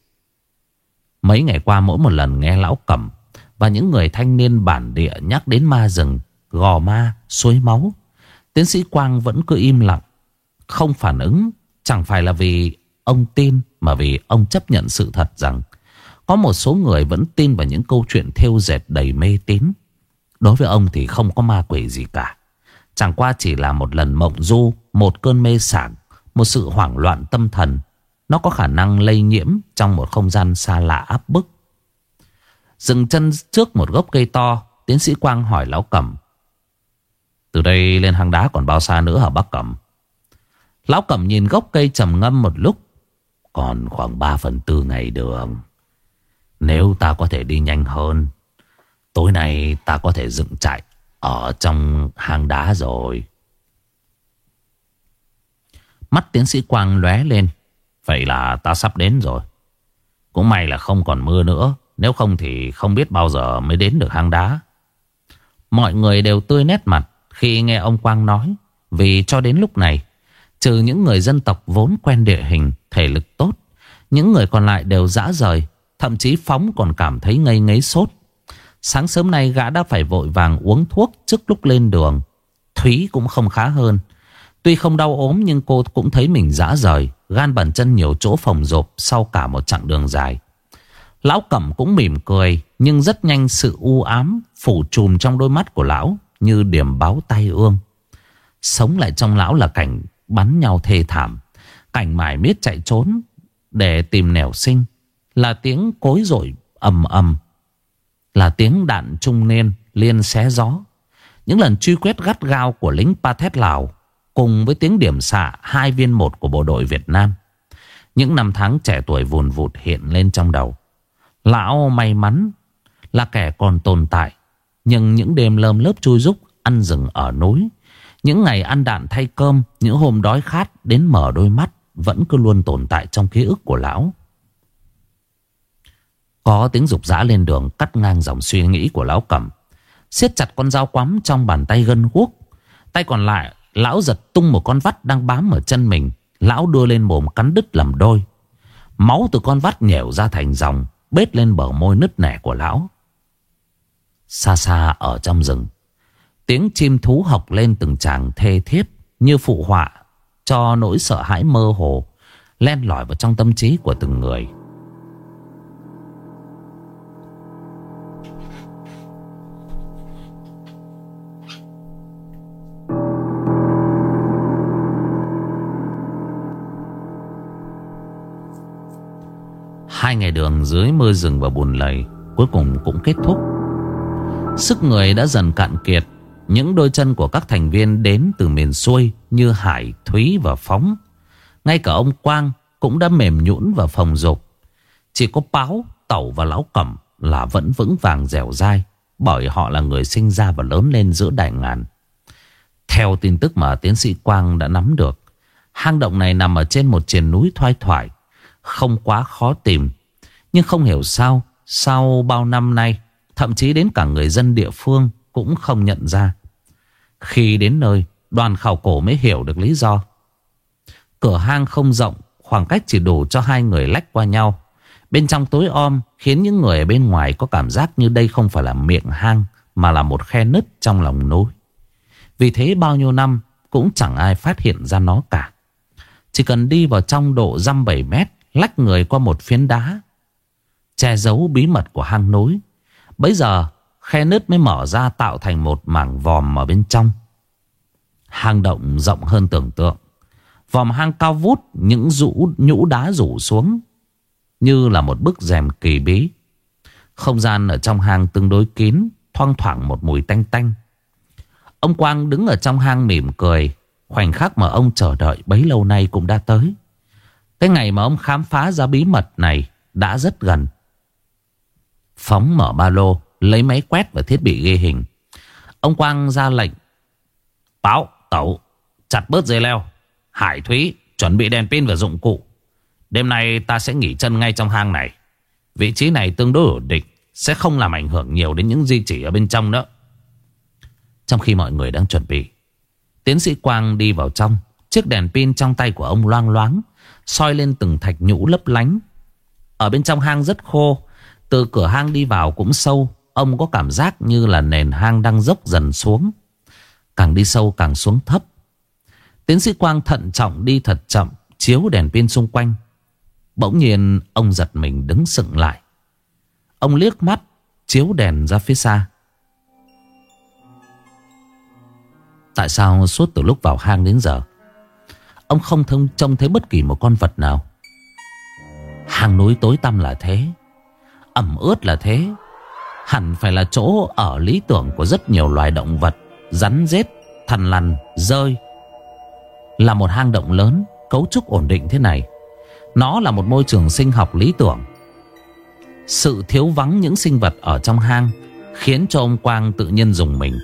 Mấy ngày qua mỗi một lần nghe lão cẩm Và những người thanh niên bản địa nhắc đến ma rừng Gò ma, suối máu Tiến sĩ Quang vẫn cứ im lặng Không phản ứng. Chẳng phải là vì ông tin Mà vì ông chấp nhận sự thật rằng Có một số người vẫn tin vào những câu chuyện thêu dệt đầy mê tín. Đối với ông thì không có ma quỷ gì cả. Chẳng qua chỉ là một lần mộng du Một cơn mê sảng Một sự hoảng loạn tâm thần nó có khả năng lây nhiễm Trong một không gian xa lạ áp bức. Dừng chân trước một gốc cây to, Tiến sĩ Quang hỏi Lão Cẩm. Từ đây lên hang đá còn bao xa nữa hả bác Cẩm? Lão Cẩm nhìn gốc cây trầm ngâm một lúc. Còn khoảng 3 phần tư ngày đường. Nếu ta có thể đi nhanh hơn, Tối nay ta có thể dựng trại Ở trong hang đá rồi. Mắt tiến sĩ Quang lóe lên. Vậy là ta sắp đến rồi Cũng may là không còn mưa nữa, Nếu không thì không biết bao giờ mới đến được hang đá Mọi người đều tươi nét mặt Khi nghe ông Quang nói, Vì cho đến lúc này, Trừ những người dân tộc vốn quen địa hình, Thể lực tốt, Những người còn lại đều dã rời, Thậm chí Phóng còn cảm thấy ngây ngấy sốt Sáng sớm nay gã đã phải vội vàng uống thuốc trước lúc lên đường. Thúy cũng không khá hơn. Tuy không đau ốm nhưng cô cũng thấy mình dã rời, gan bàn chân nhiều chỗ phòng rộp sau cả một chặng đường dài. Lão Cẩm cũng mỉm cười, nhưng rất nhanh sự u ám phủ trùm trong đôi mắt của lão như điểm báo tay ương. Sống lại trong lão là cảnh bắn nhau thê thảm, cảnh mải miết chạy trốn để tìm nẻo sinh, là tiếng cối rội ầm ầm là tiếng đạn trung niên liên xé gió. Những lần truy quét gắt gao của lính Pathet Lào cùng với tiếng điểm xạ hai viên một của bộ đội Việt Nam. Những năm tháng trẻ tuổi vùn vụt hiện lên trong đầu. Lão may mắn là kẻ còn tồn tại. Nhưng những đêm lơm lớp chui rúc ăn rừng ở núi. Những ngày ăn đạn thay cơm, những hôm đói khát đến mở đôi mắt vẫn cứ luôn tồn tại trong ký ức của lão. Có tiếng rục rã lên đường cắt ngang dòng suy nghĩ của lão cầm siết chặt con dao quắm trong bàn tay gân guốc. Tay còn lại, lão giật tung một con vắt đang bám ở chân mình. Lão đưa lên mồm cắn đứt làm đôi. Máu từ con vắt nhẻo ra thành dòng, bết lên bờ môi nứt nẻ của lão. Xa xa ở trong rừng, tiếng chim thú học lên từng tràng thê thiết như phụ họa cho nỗi sợ hãi mơ hồ len lỏi vào trong tâm trí của từng người. Hai ngày đường dưới mưa rừng và bùn lầy Cuối cùng cũng kết thúc. Sức người đã dần cạn kiệt Những đôi chân của các thành viên đến từ miền xuôi Như Hải, Thúy và Phóng. Ngay cả ông Quang cũng đã mềm nhũn và phòng dục Chỉ có Báo, Tẩu và Lão Cẩm là vẫn vững vàng dẻo dai Bởi họ là người sinh ra và lớn lên giữa đại ngàn. Theo tin tức mà tiến sĩ Quang đã nắm được Hang động này nằm ở trên một triền núi thoai thoải Không quá khó tìm nhưng không hiểu sao, Sau bao năm nay, Thậm chí đến cả người dân địa phương Cũng không nhận ra. Khi đến nơi, Đoàn khảo cổ mới hiểu được lý do. Cửa hang không rộng, Khoảng cách chỉ đủ cho hai người lách qua nhau. Bên trong tối om Khiến những người ở bên ngoài có cảm giác như đây không phải là miệng hang, Mà là một khe nứt trong lòng núi. Vì thế bao nhiêu năm Cũng chẳng ai phát hiện ra nó cả. Chỉ cần đi vào trong độ dăm 7 mét, Lách người qua một phiến đá che giấu bí mật của hang núi. Bây giờ khe nứt mới mở ra tạo thành một mảng vòm ở bên trong. Hang động rộng hơn tưởng tượng. Vòm hang cao vút những rũ nhũ đá rủ xuống như là một bức rèm kỳ bí. Không gian ở trong hang tương đối kín, thoang thoảng một mùi tanh tanh. Ông Quang đứng ở trong hang mỉm cười Khoảnh khắc mà ông chờ đợi bấy lâu nay cũng đã tới Cái ngày mà ông khám phá ra bí mật này Đã rất gần Phóng mở ba lô Lấy máy quét và thiết bị ghi hình. Ông Quang ra lệnh Báo, tẩu Chặt bớt dây leo. Hải Thúy chuẩn bị đèn pin và dụng cụ. Đêm nay ta sẽ nghỉ chân ngay trong hang này. Vị trí này tương đối ổn định Sẽ không làm ảnh hưởng nhiều đến những di chỉ ở bên trong đó Trong khi mọi người đang chuẩn bị Tiến sĩ Quang đi vào trong. Chiếc đèn pin trong tay của ông loang loáng soi lên từng thạch nhũ lấp lánh. Ở bên trong hang rất khô từ cửa hang đi vào cũng sâu, Ông có cảm giác như là nền hang đang dốc dần xuống. Càng đi sâu càng xuống thấp. Tiến sĩ Quang thận trọng đi thật chậm, Chiếu đèn pin xung quanh. Bỗng nhiên, ông giật mình đứng sững lại. Ông liếc mắt, Chiếu đèn ra phía xa. Tại sao suốt từ lúc vào hang đến giờ, Ông không thông, trông thấy bất kỳ một con vật nào? Hang núi tối tăm là thế. Ẩm ướt là thế. Hẳn phải là chỗ ở lý tưởng của rất nhiều loài động vật Rắn rết, thằn lằn, rơi. Là một hang động lớn Cấu trúc ổn định thế này. Nó là một môi trường sinh học lý tưởng. Sự thiếu vắng những sinh vật ở trong hang Khiến cho ông Quang tự nhiên dùng mình.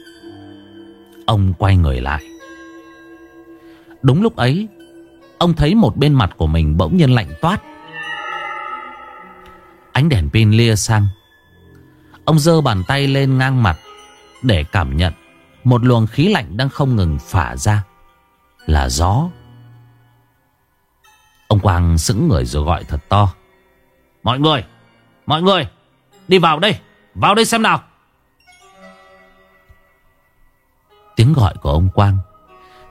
Ông quay người lại. Đúng lúc ấy Ông thấy một bên mặt của mình bỗng nhiên lạnh toát. Ánh đèn pin lia sang. Ông dơ bàn tay lên ngang mặt Để cảm nhận Một luồng khí lạnh đang không ngừng phả ra. Là gió. Ông Quang sững người rồi gọi thật to. Mọi người Mọi người, Đi vào đây Vào đây xem nào. Tiếng gọi của ông Quang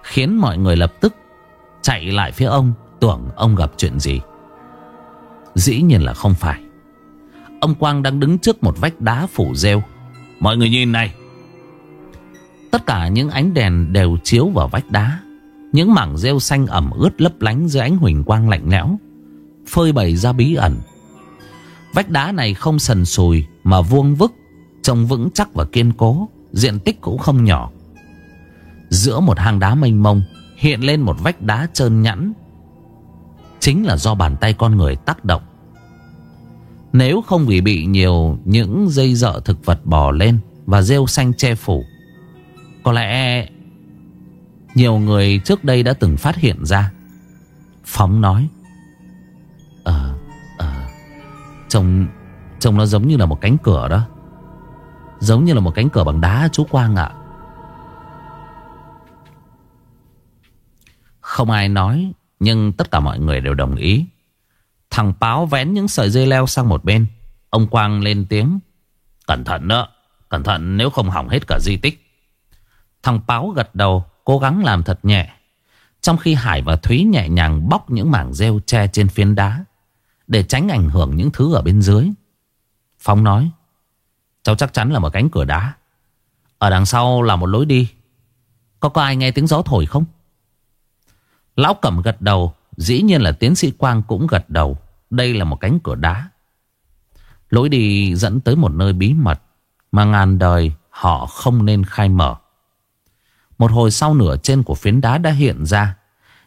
Khiến mọi người lập tức Chạy lại phía ông, Tưởng ông gặp chuyện gì. Dĩ nhiên là không phải. Ông Quang đang đứng trước một vách đá phủ rêu. Mọi người nhìn này. Tất cả những ánh đèn đều chiếu vào vách đá. Những mảng rêu xanh ẩm ướt lấp lánh dưới ánh huỳnh quang lạnh lẽo, Phơi bày ra bí ẩn. Vách đá này không sần sùi Mà vuông vức, Trông vững chắc và kiên cố, Diện tích cũng không nhỏ. Giữa một hang đá mênh mông, Hiện lên một vách đá trơn nhẵn. Chính là do bàn tay con người tác động. Nếu không vì bị nhiều những dây dợ thực vật bò lên Và rêu xanh che phủ, Có lẽ Nhiều người trước đây đã từng phát hiện ra. Phóng nói Ờ Ờ Trông Trông nó giống như là một cánh cửa đó. Giống như là một cánh cửa bằng đá, chú Quang ạ. Không ai nói, Nhưng tất cả mọi người đều đồng ý. Thằng Báo vén những sợi dây leo sang một bên. Ông Quang lên tiếng, Cẩn thận đó, Cẩn thận nếu không hỏng hết cả di tích. Thằng Báo gật đầu, Cố gắng làm thật nhẹ. Trong khi Hải và Thúy nhẹ nhàng bóc những mảng rêu che trên phiến đá, Để tránh ảnh hưởng những thứ ở bên dưới. Phong nói, Cháu chắc chắn là một cánh cửa đá. Ở đằng sau là một lối đi. Có có ai nghe tiếng gió thổi không? Lão Cẩm gật đầu, Dĩ nhiên là tiến sĩ Quang cũng gật đầu. Đây là một cánh cửa đá Lối đi dẫn tới một nơi bí mật Mà ngàn đời họ không nên khai mở Một hồi sau nửa trên của phiến đá đã hiện ra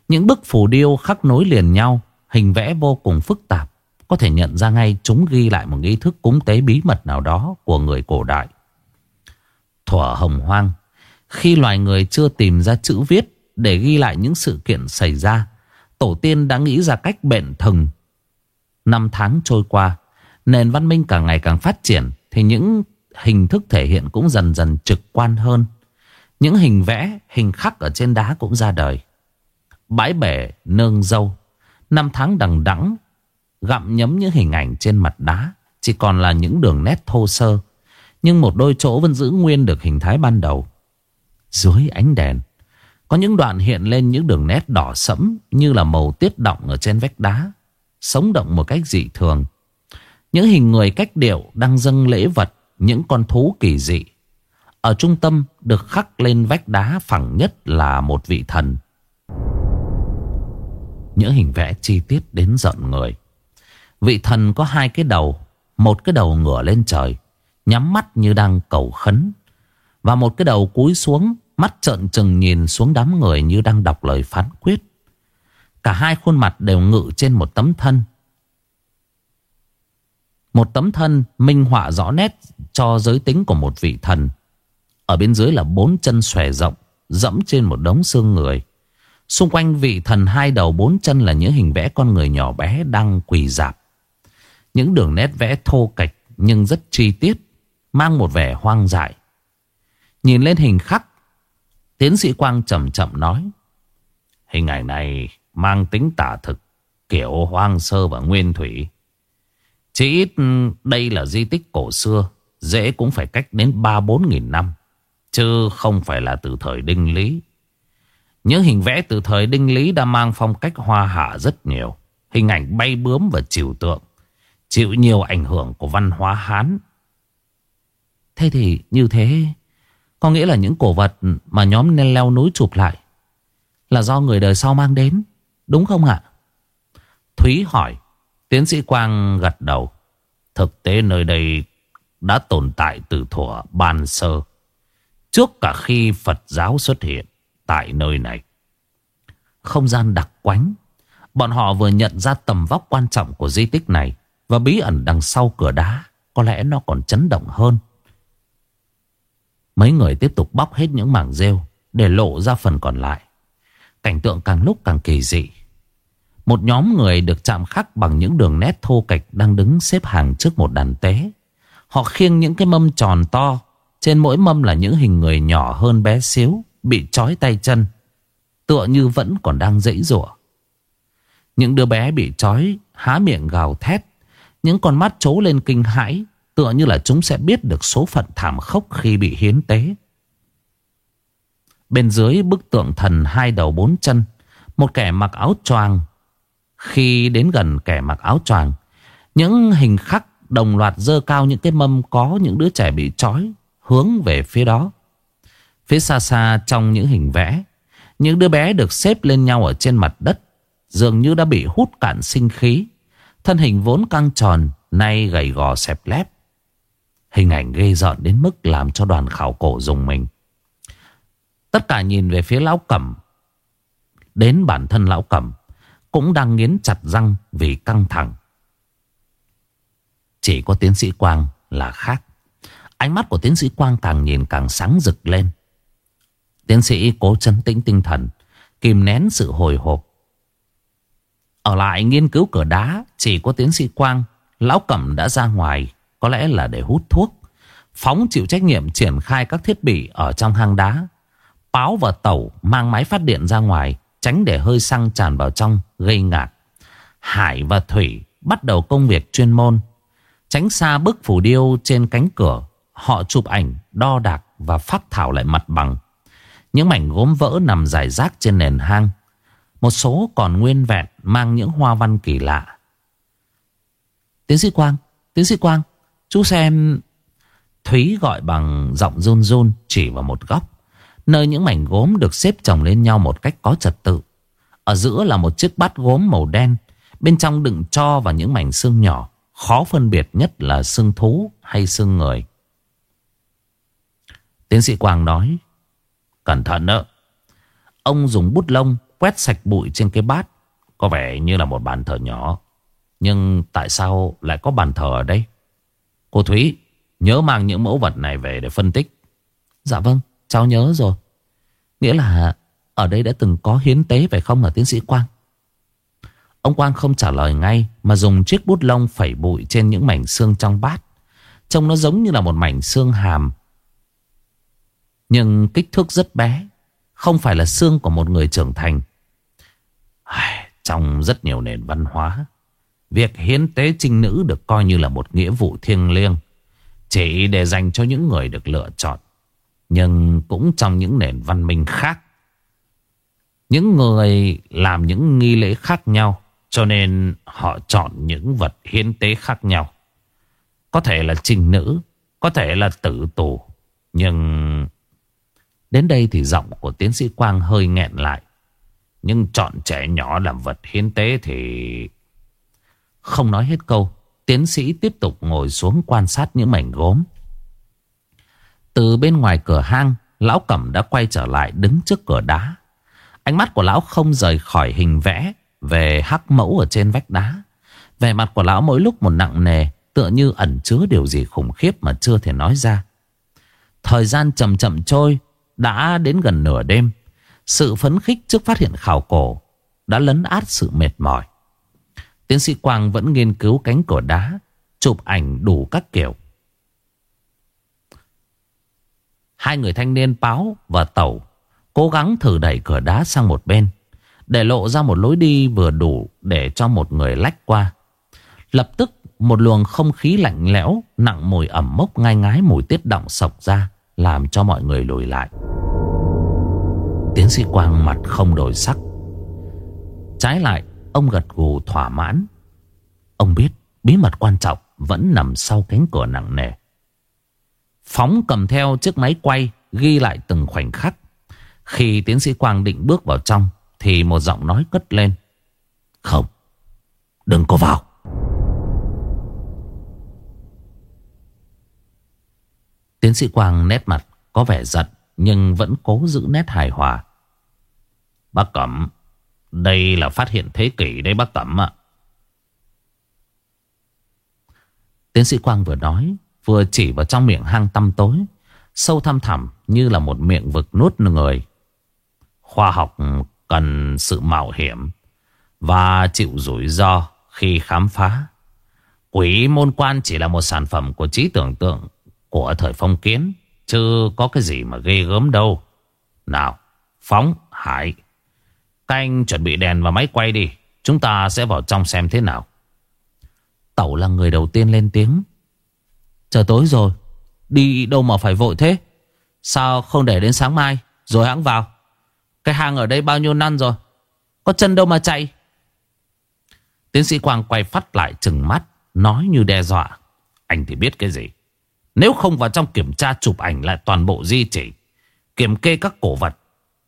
Những bức phù điêu khắc nối liền nhau, Hình vẽ vô cùng phức tạp Có thể nhận ra ngay chúng ghi lại một nghi thức cúng tế bí mật nào đó của người cổ đại Thuở hồng hoang, Khi loài người chưa tìm ra chữ viết để ghi lại những sự kiện xảy ra. Tổ tiên đã nghĩ ra cách bện thừng. Năm tháng trôi qua, nền văn minh càng ngày càng phát triển thì những hình thức thể hiện cũng dần dần trực quan hơn. Những hình vẽ, hình khắc ở trên đá cũng ra đời. Bãi bể, nương dâu, năm tháng đằng đẵng gặm nhấm những hình ảnh trên mặt đá chỉ còn là những đường nét thô sơ. Nhưng một đôi chỗ vẫn giữ nguyên được hình thái ban đầu. Dưới ánh đèn, có những đoạn hiện lên những đường nét đỏ sẫm như là màu tiết động ở trên vách đá. Sống động một cách dị thường. Những hình người cách điệu đang dâng lễ vật, những con thú kỳ dị. Ở trung tâm được khắc lên vách đá phẳng nhất là một vị thần. Những hình vẽ chi tiết đến giận người. Vị thần có hai cái đầu, một cái đầu ngửa lên trời, nhắm mắt như đang cầu khấn. Và một cái đầu cúi xuống Mắt trợn trừng nhìn xuống đám người như đang đọc lời phán quyết Cả hai khuôn mặt đều ngự trên một tấm thân. Một tấm thân minh họa rõ nét cho giới tính của một vị thần. Ở bên dưới là bốn chân xòe rộng, Dẫm trên một đống xương người. Xung quanh vị thần hai đầu bốn chân là những hình vẽ con người nhỏ bé đang quỳ dạp. Những đường nét vẽ thô kệch nhưng rất chi tiết, Mang một vẻ hoang dại. Nhìn lên hình khắc, Tiến sĩ Quang chậm chậm nói, Hình ảnh này mang tính tả thực, Kiểu hoang sơ và nguyên thủy. Chỉ ít đây là di tích cổ xưa, Dễ cũng phải cách đến 3-4 nghìn năm, Chứ không phải là từ thời Đinh Lý. Những hình vẽ từ thời Đinh Lý đã mang phong cách hoa hạ rất nhiều, Hình ảnh bay bướm và chiều tượng, Chịu nhiều ảnh hưởng của văn hóa Hán. Thế thì như thế, Có nghĩa là những cổ vật mà nhóm nên leo núi chụp lại Là do người đời sau mang đến. Đúng không ạ? Thúy hỏi. Tiến sĩ Quang gật đầu. Thực tế nơi đây đã tồn tại từ thuở ban sơ. Trước cả khi Phật giáo xuất hiện tại nơi này. Không gian đặc quánh. Bọn họ vừa nhận ra tầm vóc quan trọng của di tích này Và bí ẩn đằng sau cửa đá, Có lẽ nó còn chấn động hơn. Mấy người tiếp tục bóc hết những mảng rêu Để lộ ra phần còn lại. Cảnh tượng càng lúc càng kỳ dị. Một nhóm người được chạm khắc bằng những đường nét thô kệch Đang đứng xếp hàng trước một đàn tế Họ khiêng những cái mâm tròn to, Trên mỗi mâm là những hình người nhỏ hơn bé xíu, Bị trói tay chân, Tựa như vẫn còn đang dãy rủa. Những đứa bé bị trói, Há miệng gào thét. Những con mắt trố lên kinh hãi, Tựa như là chúng sẽ biết được số phận thảm khốc khi bị hiến tế. Bên dưới bức tượng thần hai đầu bốn chân, một kẻ mặc áo choàng. Khi đến gần kẻ mặc áo choàng, những hình khắc đồng loạt dơ cao những cái mâm có những đứa trẻ bị trói hướng về phía đó. Phía xa xa trong những hình vẽ, những đứa bé được xếp lên nhau ở trên mặt đất, dường như đã bị hút cạn sinh khí. Thân hình vốn căng tròn, nay gầy gò xẹp lép. Hình ảnh ghê rợn đến mức làm cho đoàn khảo cổ dùng mình. Tất cả nhìn về phía lão cẩm. Đến bản thân lão cẩm cũng đang nghiến chặt răng vì căng thẳng. Chỉ có tiến sĩ Quang là khác. Ánh mắt của tiến sĩ Quang càng nhìn càng sáng rực lên. Tiến sĩ cố chấn tĩnh tinh thần, kìm nén sự hồi hộp. Ở lại nghiên cứu cửa đá, chỉ có tiến sĩ Quang, lão cẩm đã ra ngoài có lẽ là để hút thuốc Phóng chịu trách nhiệm triển khai các thiết bị Ở trong hang đá Báo và tẩu mang máy phát điện ra ngoài Tránh để hơi xăng tràn vào trong Gây ngạt. Hải và Thủy bắt đầu công việc chuyên môn. Tránh xa bức phủ điêu trên cánh cửa Họ chụp ảnh, đo đạc Và phát thảo lại mặt bằng. Những mảnh gốm vỡ nằm rải rác trên nền hang. Một số còn nguyên vẹn Mang những hoa văn kỳ lạ. Tiến sĩ Quang Tiến sĩ Quang Chú xem. Thúy gọi bằng giọng run run chỉ vào một góc. Nơi những mảnh gốm được xếp chồng lên nhau một cách có trật tự. Ở giữa là một chiếc bát gốm màu đen, Bên trong đựng cho và những mảnh xương nhỏ, Khó phân biệt nhất là xương thú hay xương người. Tiến sĩ Quang nói, Cẩn thận đó Ông dùng bút lông quét sạch bụi trên cái bát, Có vẻ như là một bàn thờ nhỏ. Nhưng tại sao lại có bàn thờ ở đây? Cô Thúy, Nhớ mang những mẫu vật này về để phân tích. Dạ vâng cháu nhớ rồi. Nghĩa là ở đây đã từng có hiến tế, phải không ở tiến sĩ Quang? Ông Quang không trả lời ngay, Mà dùng chiếc bút lông phẩy bụi trên những mảnh xương trong bát. Trông nó giống như là một mảnh xương hàm. Nhưng kích thước rất bé, Không phải là xương của một người trưởng thành. Trong rất nhiều nền văn hóa, Việc hiến tế trinh nữ được coi như là một nghĩa vụ thiêng liêng, Chỉ để dành cho những người được lựa chọn. Nhưng cũng trong những nền văn minh khác. Những người làm những nghi lễ khác nhau, Cho nên họ chọn những vật hiến tế khác nhau. Có thể là trinh nữ, Có thể là tử tù, Nhưng Đến đây thì giọng của tiến sĩ Quang hơi nghẹn lại. Nhưng chọn trẻ nhỏ làm vật hiến tế thì không nói hết câu. Tiến sĩ tiếp tục ngồi xuống quan sát những mảnh gốm. Từ bên ngoài cửa hang, Lão Cẩm đã quay trở lại đứng trước cửa đá. Ánh mắt của lão không rời khỏi hình vẽ Về hắc mẫu ở trên vách đá. Về mặt của lão mỗi lúc một nặng nề, Tựa như ẩn chứa điều gì khủng khiếp mà chưa thể nói ra. Thời gian chậm chậm trôi, Đã đến gần nửa đêm. Sự phấn khích trước phát hiện khảo cổ Đã lấn át sự mệt mỏi. Tiến sĩ Quang vẫn nghiên cứu cánh cửa đá, Chụp ảnh đủ các kiểu. Hai người thanh niên báo và tẩu, Cố gắng thử đẩy cửa đá sang một bên, Để lộ ra một lối đi vừa đủ Để cho một người lách qua. Lập tức, một luồng không khí lạnh lẽo, Nặng mùi ẩm mốc ngai ngái mùi tiết động sộc ra, Làm cho mọi người lùi lại. Tiến sĩ Quang mặt không đổi sắc. Trái lại, Ông gật gù thỏa mãn. Ông biết bí mật quan trọng Vẫn nằm sau cánh cửa nặng nề. Phóng cầm theo chiếc máy quay Ghi lại từng khoảnh khắc. Khi tiến sĩ Quang định bước vào trong, Thì một giọng nói cất lên. Không, Đừng có vào. Tiến sĩ Quang nét mặt có vẻ giận, Nhưng vẫn cố giữ nét hài hòa. Bác Cẩm, Đây là phát hiện thế kỷ đấy bác Cẩm ạ. Tiến sĩ Quang vừa nói Vừa chỉ vào trong miệng hang tăm tối, Sâu thăm thẳm như là một miệng vực nuốt người. Khoa học cần sự mạo hiểm Và chịu rủi ro khi khám phá. Quỷ môn quan chỉ là một sản phẩm của trí tưởng tượng Của thời phong kiến Chứ có cái gì mà ghê gớm đâu. Nào, Phóng Hải Canh chuẩn bị đèn và máy quay đi, Chúng ta sẽ vào trong xem thế nào. Tẩu là người đầu tiên lên tiếng. Trời tối rồi, Đi đâu mà phải vội thế? Sao không để đến sáng mai, Rồi hãng vào? Cái hang ở đây bao nhiêu năm rồi? Có chân đâu mà chạy? Tiến sĩ Quang quay phát lại chừng mắt, Nói như đe dọa. Anh thì biết cái gì? Nếu không vào trong kiểm tra chụp ảnh lại toàn bộ di chỉ, Kiểm kê các cổ vật,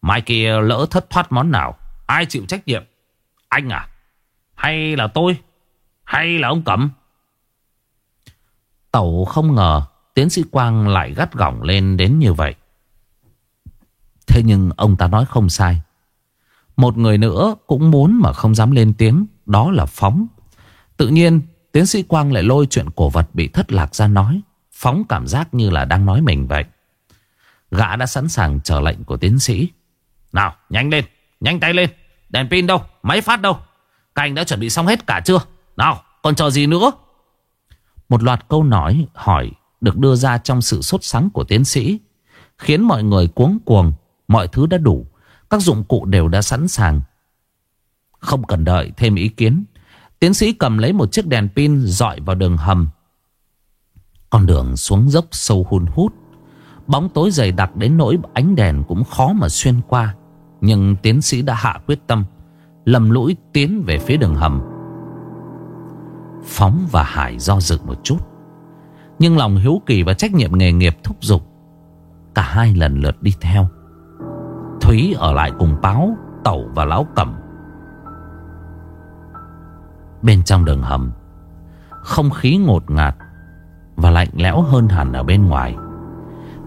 Mai kia lỡ thất thoát món nào, Ai chịu trách nhiệm? Anh à? Hay là tôi? Hay là ông Cẩm? Tẩu không ngờ Tiến sĩ Quang lại gắt gỏng lên đến như vậy. Thế nhưng ông ta nói không sai. Một người nữa cũng muốn mà không dám lên tiếng, Đó là Phóng. Tự nhiên, tiến sĩ Quang lại lôi chuyện cổ vật bị thất lạc ra nói. Phóng cảm giác như là đang nói mình vậy. Gã đã sẵn sàng chờ lệnh của tiến sĩ. Nào, nhanh lên, Nhanh tay lên. Đèn pin đâu, Máy phát đâu. Các anh đã chuẩn bị xong hết cả chưa? Nào, còn chờ gì nữa? Một loạt câu nói, hỏi được đưa ra trong sự sốt sắng của tiến sĩ, Khiến mọi người cuống cuồng, Mọi thứ đã đủ, Các dụng cụ đều đã sẵn sàng. Không cần đợi thêm ý kiến, Tiến sĩ cầm lấy một chiếc đèn pin dọi vào đường hầm. Con đường xuống dốc sâu hun hút, Bóng tối dày đặc đến nỗi ánh đèn cũng khó mà xuyên qua, Nhưng tiến sĩ đã hạ quyết tâm, Lầm lũi tiến về phía đường hầm. Phóng và Hải do dự một chút. Nhưng lòng hiếu kỳ và trách nhiệm nghề nghiệp thúc giục, Cả hai lần lượt đi theo. Thúy ở lại cùng Báo, Tẩu và Lão Cẩm. Bên trong đường hầm, Không khí ngột ngạt Và lạnh lẽo hơn hẳn ở bên ngoài.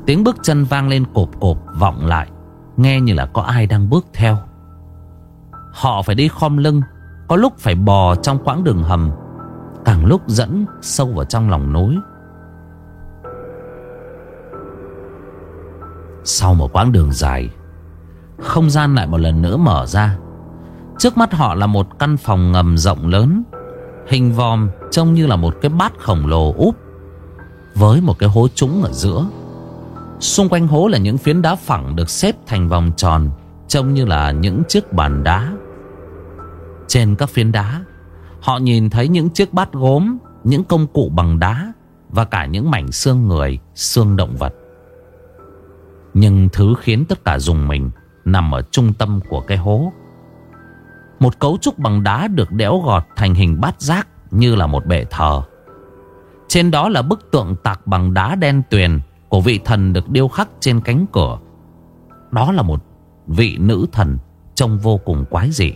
Tiếng bước chân vang lên cộp cộp, vọng lại, Nghe như là có ai đang bước theo. Họ phải đi khom lưng, Có lúc phải bò trong quãng đường hầm. Càng lúc dẫn sâu vào trong lòng núi. Sau một quãng đường dài, Không gian lại một lần nữa mở ra. Trước mắt họ là một căn phòng ngầm rộng lớn, Hình vòm trông như là một cái bát khổng lồ úp Với một cái hố trũng ở giữa. Xung quanh hố là những phiến đá phẳng được xếp thành vòng tròn, Trông như là những chiếc bàn đá. Trên các phiến đá Họ nhìn thấy những chiếc bát gốm, Những công cụ bằng đá Và cả những mảnh xương người, Xương động vật. Nhưng thứ khiến tất cả dùng mình Nằm ở trung tâm của cái hố. Một cấu trúc bằng đá Được đẽo gọt thành hình bát giác Như là một bệ thờ. Trên đó là bức tượng tạc bằng đá đen tuyền Của vị thần được điêu khắc trên cánh cửa. Đó là một vị nữ thần Trông vô cùng quái dị.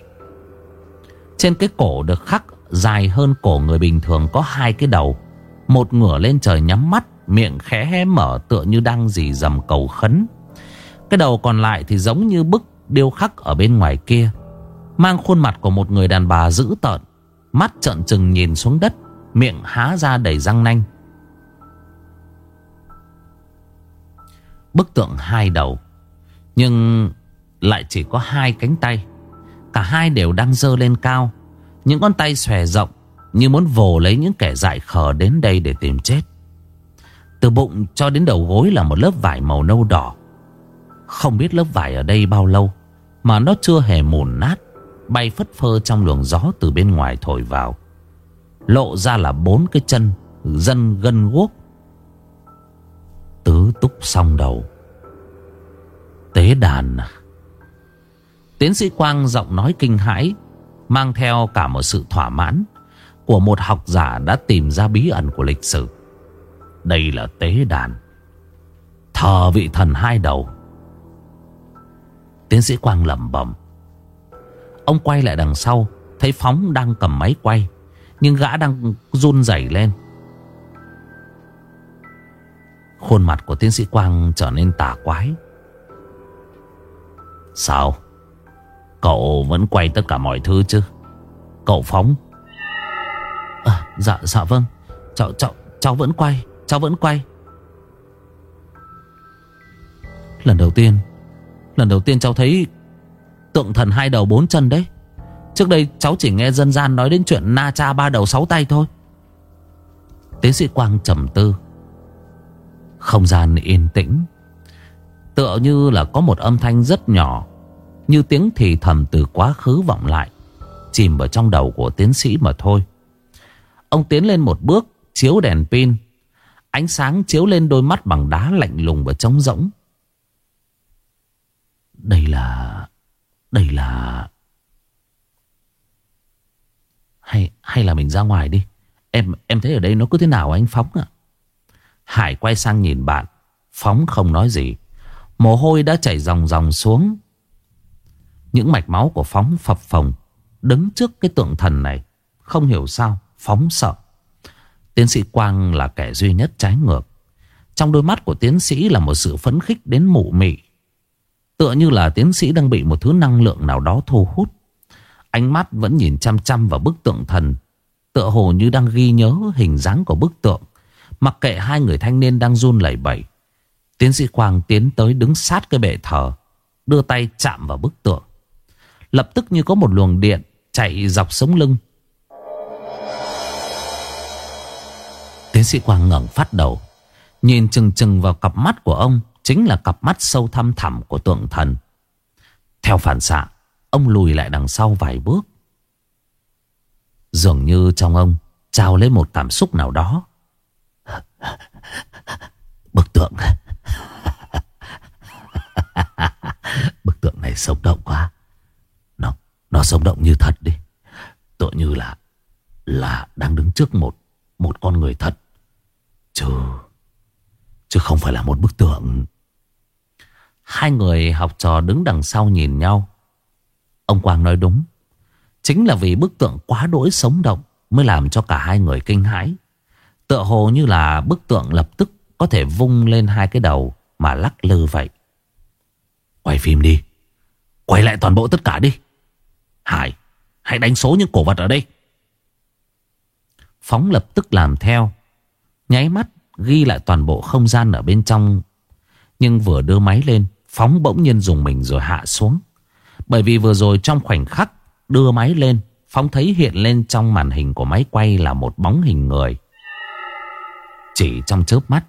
Trên cái cổ được khắc Dài hơn cổ người bình thường có hai cái đầu. Một ngửa lên trời nhắm mắt, Miệng khẽ hé mở tựa như đang dì dầm cầu khấn. Cái đầu còn lại thì giống như bức điêu khắc ở bên ngoài kia, Mang khuôn mặt của một người đàn bà dữ tợn, Mắt trợn trừng nhìn xuống đất, Miệng há ra đầy răng nanh. Bức tượng hai đầu, Nhưng lại chỉ có hai cánh tay. Cả hai đều đang dơ lên cao những con tay xòe rộng Như muốn vồ lấy những kẻ dại khờ đến đây để tìm chết. Từ bụng cho đến đầu gối là một lớp vải màu nâu đỏ. Không biết lớp vải ở đây bao lâu Mà nó chưa hề mùn nát, Bay phất phơ trong luồng gió từ bên ngoài thổi vào. Lộ ra là bốn cái chân Dân gân guốc. Tứ túc song đầu. Tế đàn. Tiến sĩ Quang giọng nói kinh hãi. Mang theo cả một sự thỏa mãn Của một học giả đã tìm ra bí ẩn của lịch sử. Đây là tế đàn. Thờ vị thần hai đầu. Tiến sĩ Quang lẩm bẩm. Ông quay lại đằng sau, Thấy Phóng đang cầm máy quay, Nhưng gã đang run rẩy lên. Khuôn mặt của tiến sĩ Quang trở nên tà quái. Sao? Cậu vẫn quay tất cả mọi thứ chứ? Cậu Phóng. À, Dạ dạ vâng. Cháu, cháu, cháu vẫn quay Cháu vẫn quay. Lần đầu tiên Lần đầu tiên cháu thấy Tượng thần hai đầu bốn chân đấy. Trước đây cháu chỉ nghe dân gian nói đến chuyện Na cha ba đầu sáu tay thôi. Tiến sĩ Quang trầm tư. Không gian yên tĩnh. Tựa như là có một âm thanh rất nhỏ. Như tiếng thì thầm từ quá khứ vọng lại, Chìm vào trong đầu của tiến sĩ mà thôi. Ông tiến lên một bước, Chiếu đèn pin. Ánh sáng chiếu lên đôi mắt bằng đá lạnh lùng và trống rỗng. Đây là... Đây là... Hay hay là mình ra ngoài đi. Em em thấy ở đây nó cứ thế nào anh Phóng ạ? Hải quay sang nhìn bạn, Phóng không nói gì. Mồ hôi đã chảy ròng ròng xuống những mạch máu của Phóng phập phồng, Đứng trước cái tượng thần này, Không hiểu sao Phóng sợ. Tiến sĩ Quang là kẻ duy nhất trái ngược. Trong đôi mắt của tiến sĩ là một sự phấn khích đến mụ mị. Tựa như là tiến sĩ đang bị một thứ năng lượng nào đó thu hút. Ánh mắt vẫn nhìn chăm chăm vào bức tượng thần, Tựa hồ như đang ghi nhớ hình dáng của bức tượng. Mặc kệ hai người thanh niên đang run lẩy bẩy, Tiến sĩ Quang tiến tới đứng sát cái bệ thờ, Đưa tay chạm vào bức tượng. Lập tức như có một luồng điện chạy dọc sống lưng. Tiến sĩ Quang ngẩng phát đầu, Nhìn chừng chừng vào cặp mắt của ông, Chính là cặp mắt sâu thăm thẳm của tượng thần. Theo phản xạ, Ông lùi lại đằng sau vài bước. Dường như trong ông Trao lên một cảm xúc nào đó. Bức tượng. Bức tượng này sống động quá. Nó sống động như thật đi. Tựa như là Là đang đứng trước một Một con người thật. Chứ Chứ không phải là một bức tượng. Hai người học trò đứng đằng sau nhìn nhau. Ông Quang nói đúng. Chính là vì bức tượng quá đỗi sống động Mới làm cho cả hai người kinh hãi. Tựa hồ như là bức tượng lập tức Có thể vung lên hai cái đầu Mà lắc lư vậy. Quay phim đi. Quay lại toàn bộ tất cả đi. Hải, Hãy đánh số những cổ vật ở đây. Phóng lập tức làm theo, Nháy mắt ghi lại toàn bộ không gian ở bên trong. Nhưng vừa đưa máy lên, Phóng bỗng nhiên dùng mình rồi hạ xuống. Bởi vì vừa rồi trong khoảnh khắc Đưa máy lên, Phóng thấy hiện lên trong màn hình của máy quay Là một bóng hình người. Chỉ trong chớp mắt,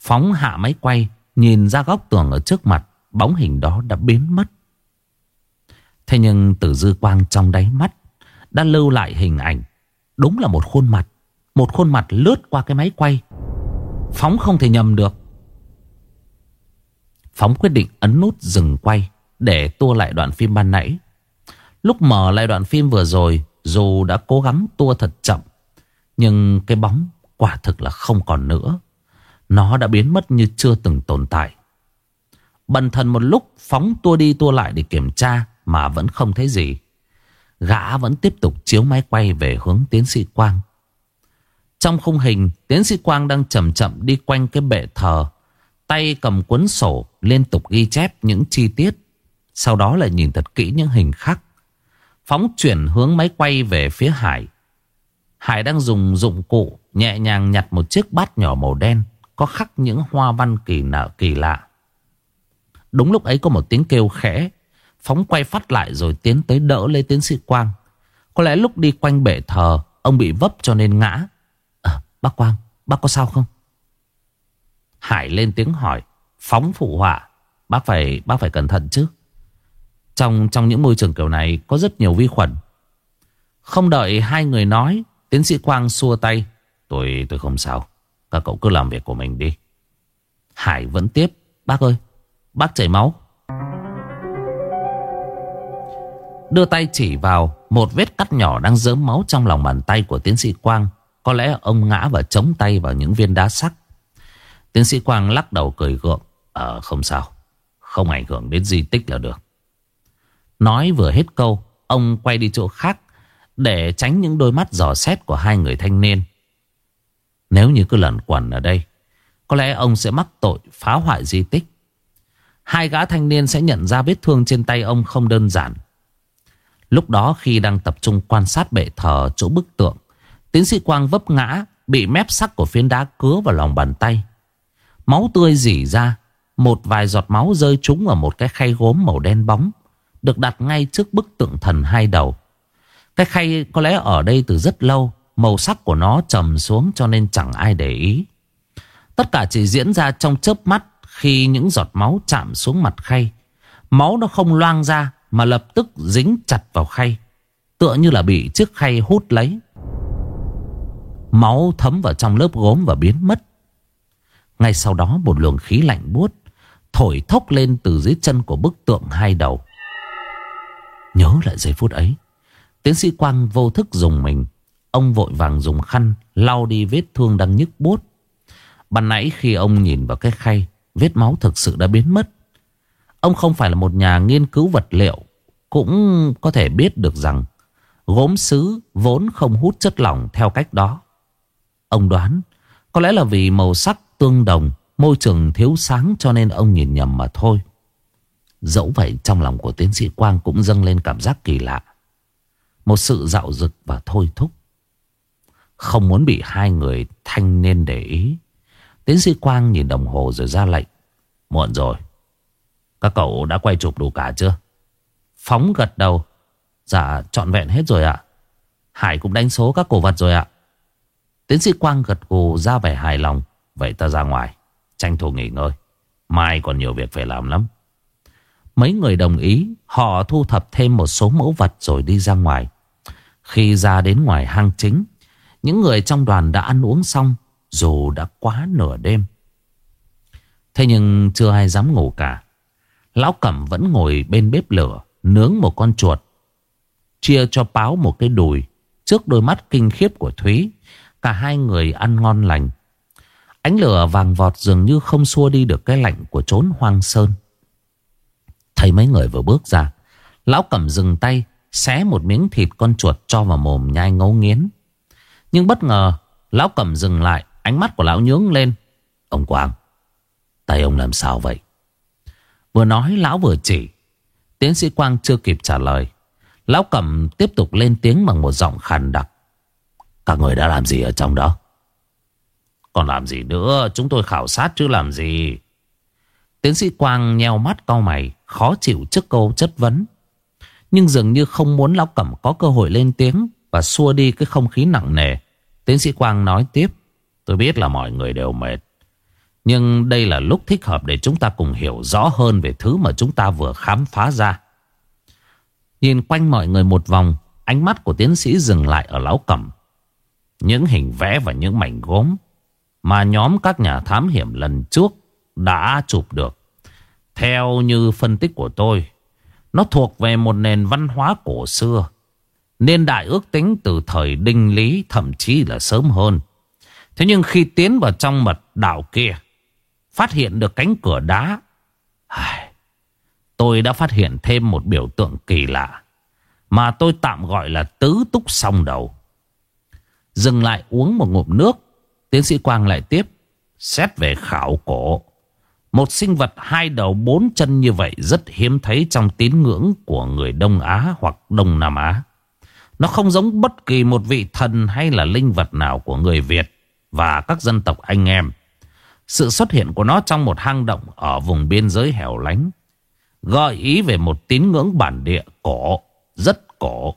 Phóng hạ máy quay, Nhìn ra góc tường ở trước mặt, Bóng hình đó đã biến mất. Thế nhưng từ dư quang trong đáy mắt Đã lưu lại hình ảnh. Đúng là một khuôn mặt, Một khuôn mặt lướt qua cái máy quay. Phóng không thể nhầm được. Phóng quyết định ấn nút dừng quay Để tua lại đoạn phim ban nãy. Lúc mở lại đoạn phim vừa rồi, Dù đã cố gắng tua thật chậm, Nhưng cái bóng quả thực là không còn nữa. Nó đã biến mất như chưa từng tồn tại. Bần thần một lúc Phóng tua đi tua lại để kiểm tra. Mà vẫn không thấy gì Gã vẫn tiếp tục chiếu máy quay về hướng tiến sĩ Quang Trong khung hình, Tiến sĩ Quang đang chậm chậm đi quanh cái bệ thờ, Tay cầm cuốn sổ, liên tục ghi chép những chi tiết. Sau đó lại nhìn thật kỹ những hình khắc. Phóng chuyển hướng máy quay về phía Hải. Hải đang dùng dụng cụ nhẹ nhàng nhặt một chiếc bát nhỏ màu đen. Có khắc những hoa văn kỳ nợ kỳ lạ. Đúng lúc ấy có một tiếng kêu khẽ. Phóng quay phát lại rồi tiến tới đỡ lấy tiến sĩ Quang. Có lẽ lúc đi quanh bể thờ Ông bị vấp cho nên ngã. À, Bác Quang Bác có sao không? Hải lên tiếng hỏi Phóng phụ họa Bác phải bác phải cẩn thận chứ. Trong trong những môi trường kiểu này Có rất nhiều vi khuẩn. Không đợi hai người nói Tiến sĩ Quang xua tay Tôi tôi không sao Các cậu cứ làm việc của mình đi. Hải vẫn tiếp Bác ơi Bác chảy máu. Đưa tay chỉ vào một vết cắt nhỏ đang dớm máu trong lòng bàn tay của tiến sĩ Quang. Có lẽ ông ngã và chống tay vào những viên đá sắc. Tiến sĩ Quang lắc đầu cười gượng. Ờ không sao. Không ảnh hưởng đến di tích là được. Nói vừa hết câu. Ông quay đi chỗ khác. Để tránh những đôi mắt dò xét của hai người thanh niên. Nếu như cứ lẩn quẩn ở đây. Có lẽ ông sẽ mắc tội phá hoại di tích. Hai gã thanh niên sẽ nhận ra vết thương trên tay ông không đơn giản. Lúc đó khi đang tập trung quan sát bệ thờ chỗ bức tượng, tiến sĩ Quang vấp ngã, bị mép sắc của phiến đá cứa vào lòng bàn tay. Máu tươi rỉ ra, một vài giọt máu rơi trúng vào một cái khay gốm màu đen bóng, được đặt ngay trước bức tượng thần hai đầu. Cái khay có lẽ ở đây từ rất lâu, màu sắc của nó trầm xuống cho nên chẳng ai để ý. Tất cả chỉ diễn ra trong chớp mắt khi những giọt máu chạm xuống mặt khay. Máu nó không loang ra mà lập tức dính chặt vào khay, Tựa như là bị chiếc khay hút lấy. Máu thấm vào trong lớp gốm và biến mất. Ngay sau đó, một luồng khí lạnh buốt Thổi thốc lên từ dưới chân của bức tượng hai đầu. Nhớ lại giây phút ấy, Tiến sĩ Quang vô thức dùng mình. Ông vội vàng dùng khăn lau đi vết thương đang nhức bút Ban nãy khi ông nhìn vào cái khay, Vết máu thực sự đã biến mất. Ông không phải là một nhà nghiên cứu vật liệu, Cũng có thể biết được rằng Gốm sứ vốn không hút chất lỏng theo cách đó. Ông đoán, Có lẽ là vì màu sắc tương đồng, Môi trường thiếu sáng cho nên ông nhìn nhầm mà thôi. Dẫu vậy, trong lòng của tiến sĩ Quang cũng dâng lên cảm giác kỳ lạ. Một sự dạo dực và thôi thúc. Không muốn bị hai người thanh niên để ý. Tiến sĩ Quang nhìn đồng hồ rồi ra lệnh, Muộn rồi các cậu đã quay chụp đủ cả chưa? Phóng gật đầu. Dạ trọn vẹn hết rồi ạ. Hải cũng đánh số các cổ vật rồi ạ. Tiến sĩ Quang gật gù ra vẻ hài lòng. Vậy ta ra ngoài. Tranh thủ nghỉ ngơi. Mai còn nhiều việc phải làm lắm. Mấy người đồng ý. Họ thu thập thêm một số mẫu vật rồi đi ra ngoài. Khi ra đến ngoài hang chính. Những người trong đoàn đã ăn uống xong. Dù đã quá nửa đêm. Thế nhưng chưa ai dám ngủ cả. Lão Cẩm vẫn ngồi bên bếp lửa, Nướng một con chuột. Chia cho Báo một cái đùi, Trước đôi mắt kinh khiếp của Thúy. Cả hai người ăn ngon lành. Ánh lửa vàng vọt dường như không xua đi được cái lạnh của chốn hoang sơn. Thấy mấy người vừa bước ra, Lão Cẩm dừng tay, Xé một miếng thịt con chuột cho vào mồm nhai ngấu nghiến. Nhưng bất ngờ, Lão Cẩm dừng lại, Ánh mắt của lão nhướng lên. Ông Quang, Tay ông làm sao vậy? Vừa nói lão vừa chỉ. Tiến sĩ Quang chưa kịp trả lời. Lão Cẩm tiếp tục lên tiếng bằng một giọng khàn đặc. Các người đã làm gì ở trong đó? Còn làm gì nữa? Chúng tôi khảo sát chứ làm gì? Tiến sĩ Quang nheo mắt cau mày, Khó chịu trước câu chất vấn. Nhưng dường như không muốn Lão Cẩm có cơ hội lên tiếng Và xua đi cái không khí nặng nề. Tiến sĩ Quang nói tiếp, Tôi biết là mọi người đều mệt nhưng đây là lúc thích hợp để chúng ta cùng hiểu rõ hơn về thứ mà chúng ta vừa khám phá ra. Nhìn quanh mọi người một vòng, ánh mắt của tiến sĩ dừng lại ở lão cẩm. Những hình vẽ và những mảnh gốm mà nhóm các nhà thám hiểm lần trước đã chụp được. Theo như phân tích của tôi, nó thuộc về một nền văn hóa cổ xưa. Nên đại ước tính từ thời đinh lý thậm chí là sớm hơn. Thế nhưng khi tiến vào trong mật đảo kia, Phát hiện được cánh cửa đá Tôi đã phát hiện thêm một biểu tượng kỳ lạ Mà tôi tạm gọi là tứ túc song đầu Dừng lại uống một ngụm nước, Tiến sĩ Quang lại tiếp, Xét về khảo cổ Một sinh vật hai đầu bốn chân như vậy rất hiếm thấy trong tín ngưỡng của người Đông Á hoặc Đông Nam Á. Nó không giống bất kỳ một vị thần hay là linh vật nào của người Việt và các dân tộc anh em. Sự xuất hiện của nó trong một hang động ở vùng biên giới hẻo lánh gợi ý về một tín ngưỡng bản địa cổ, rất cổ.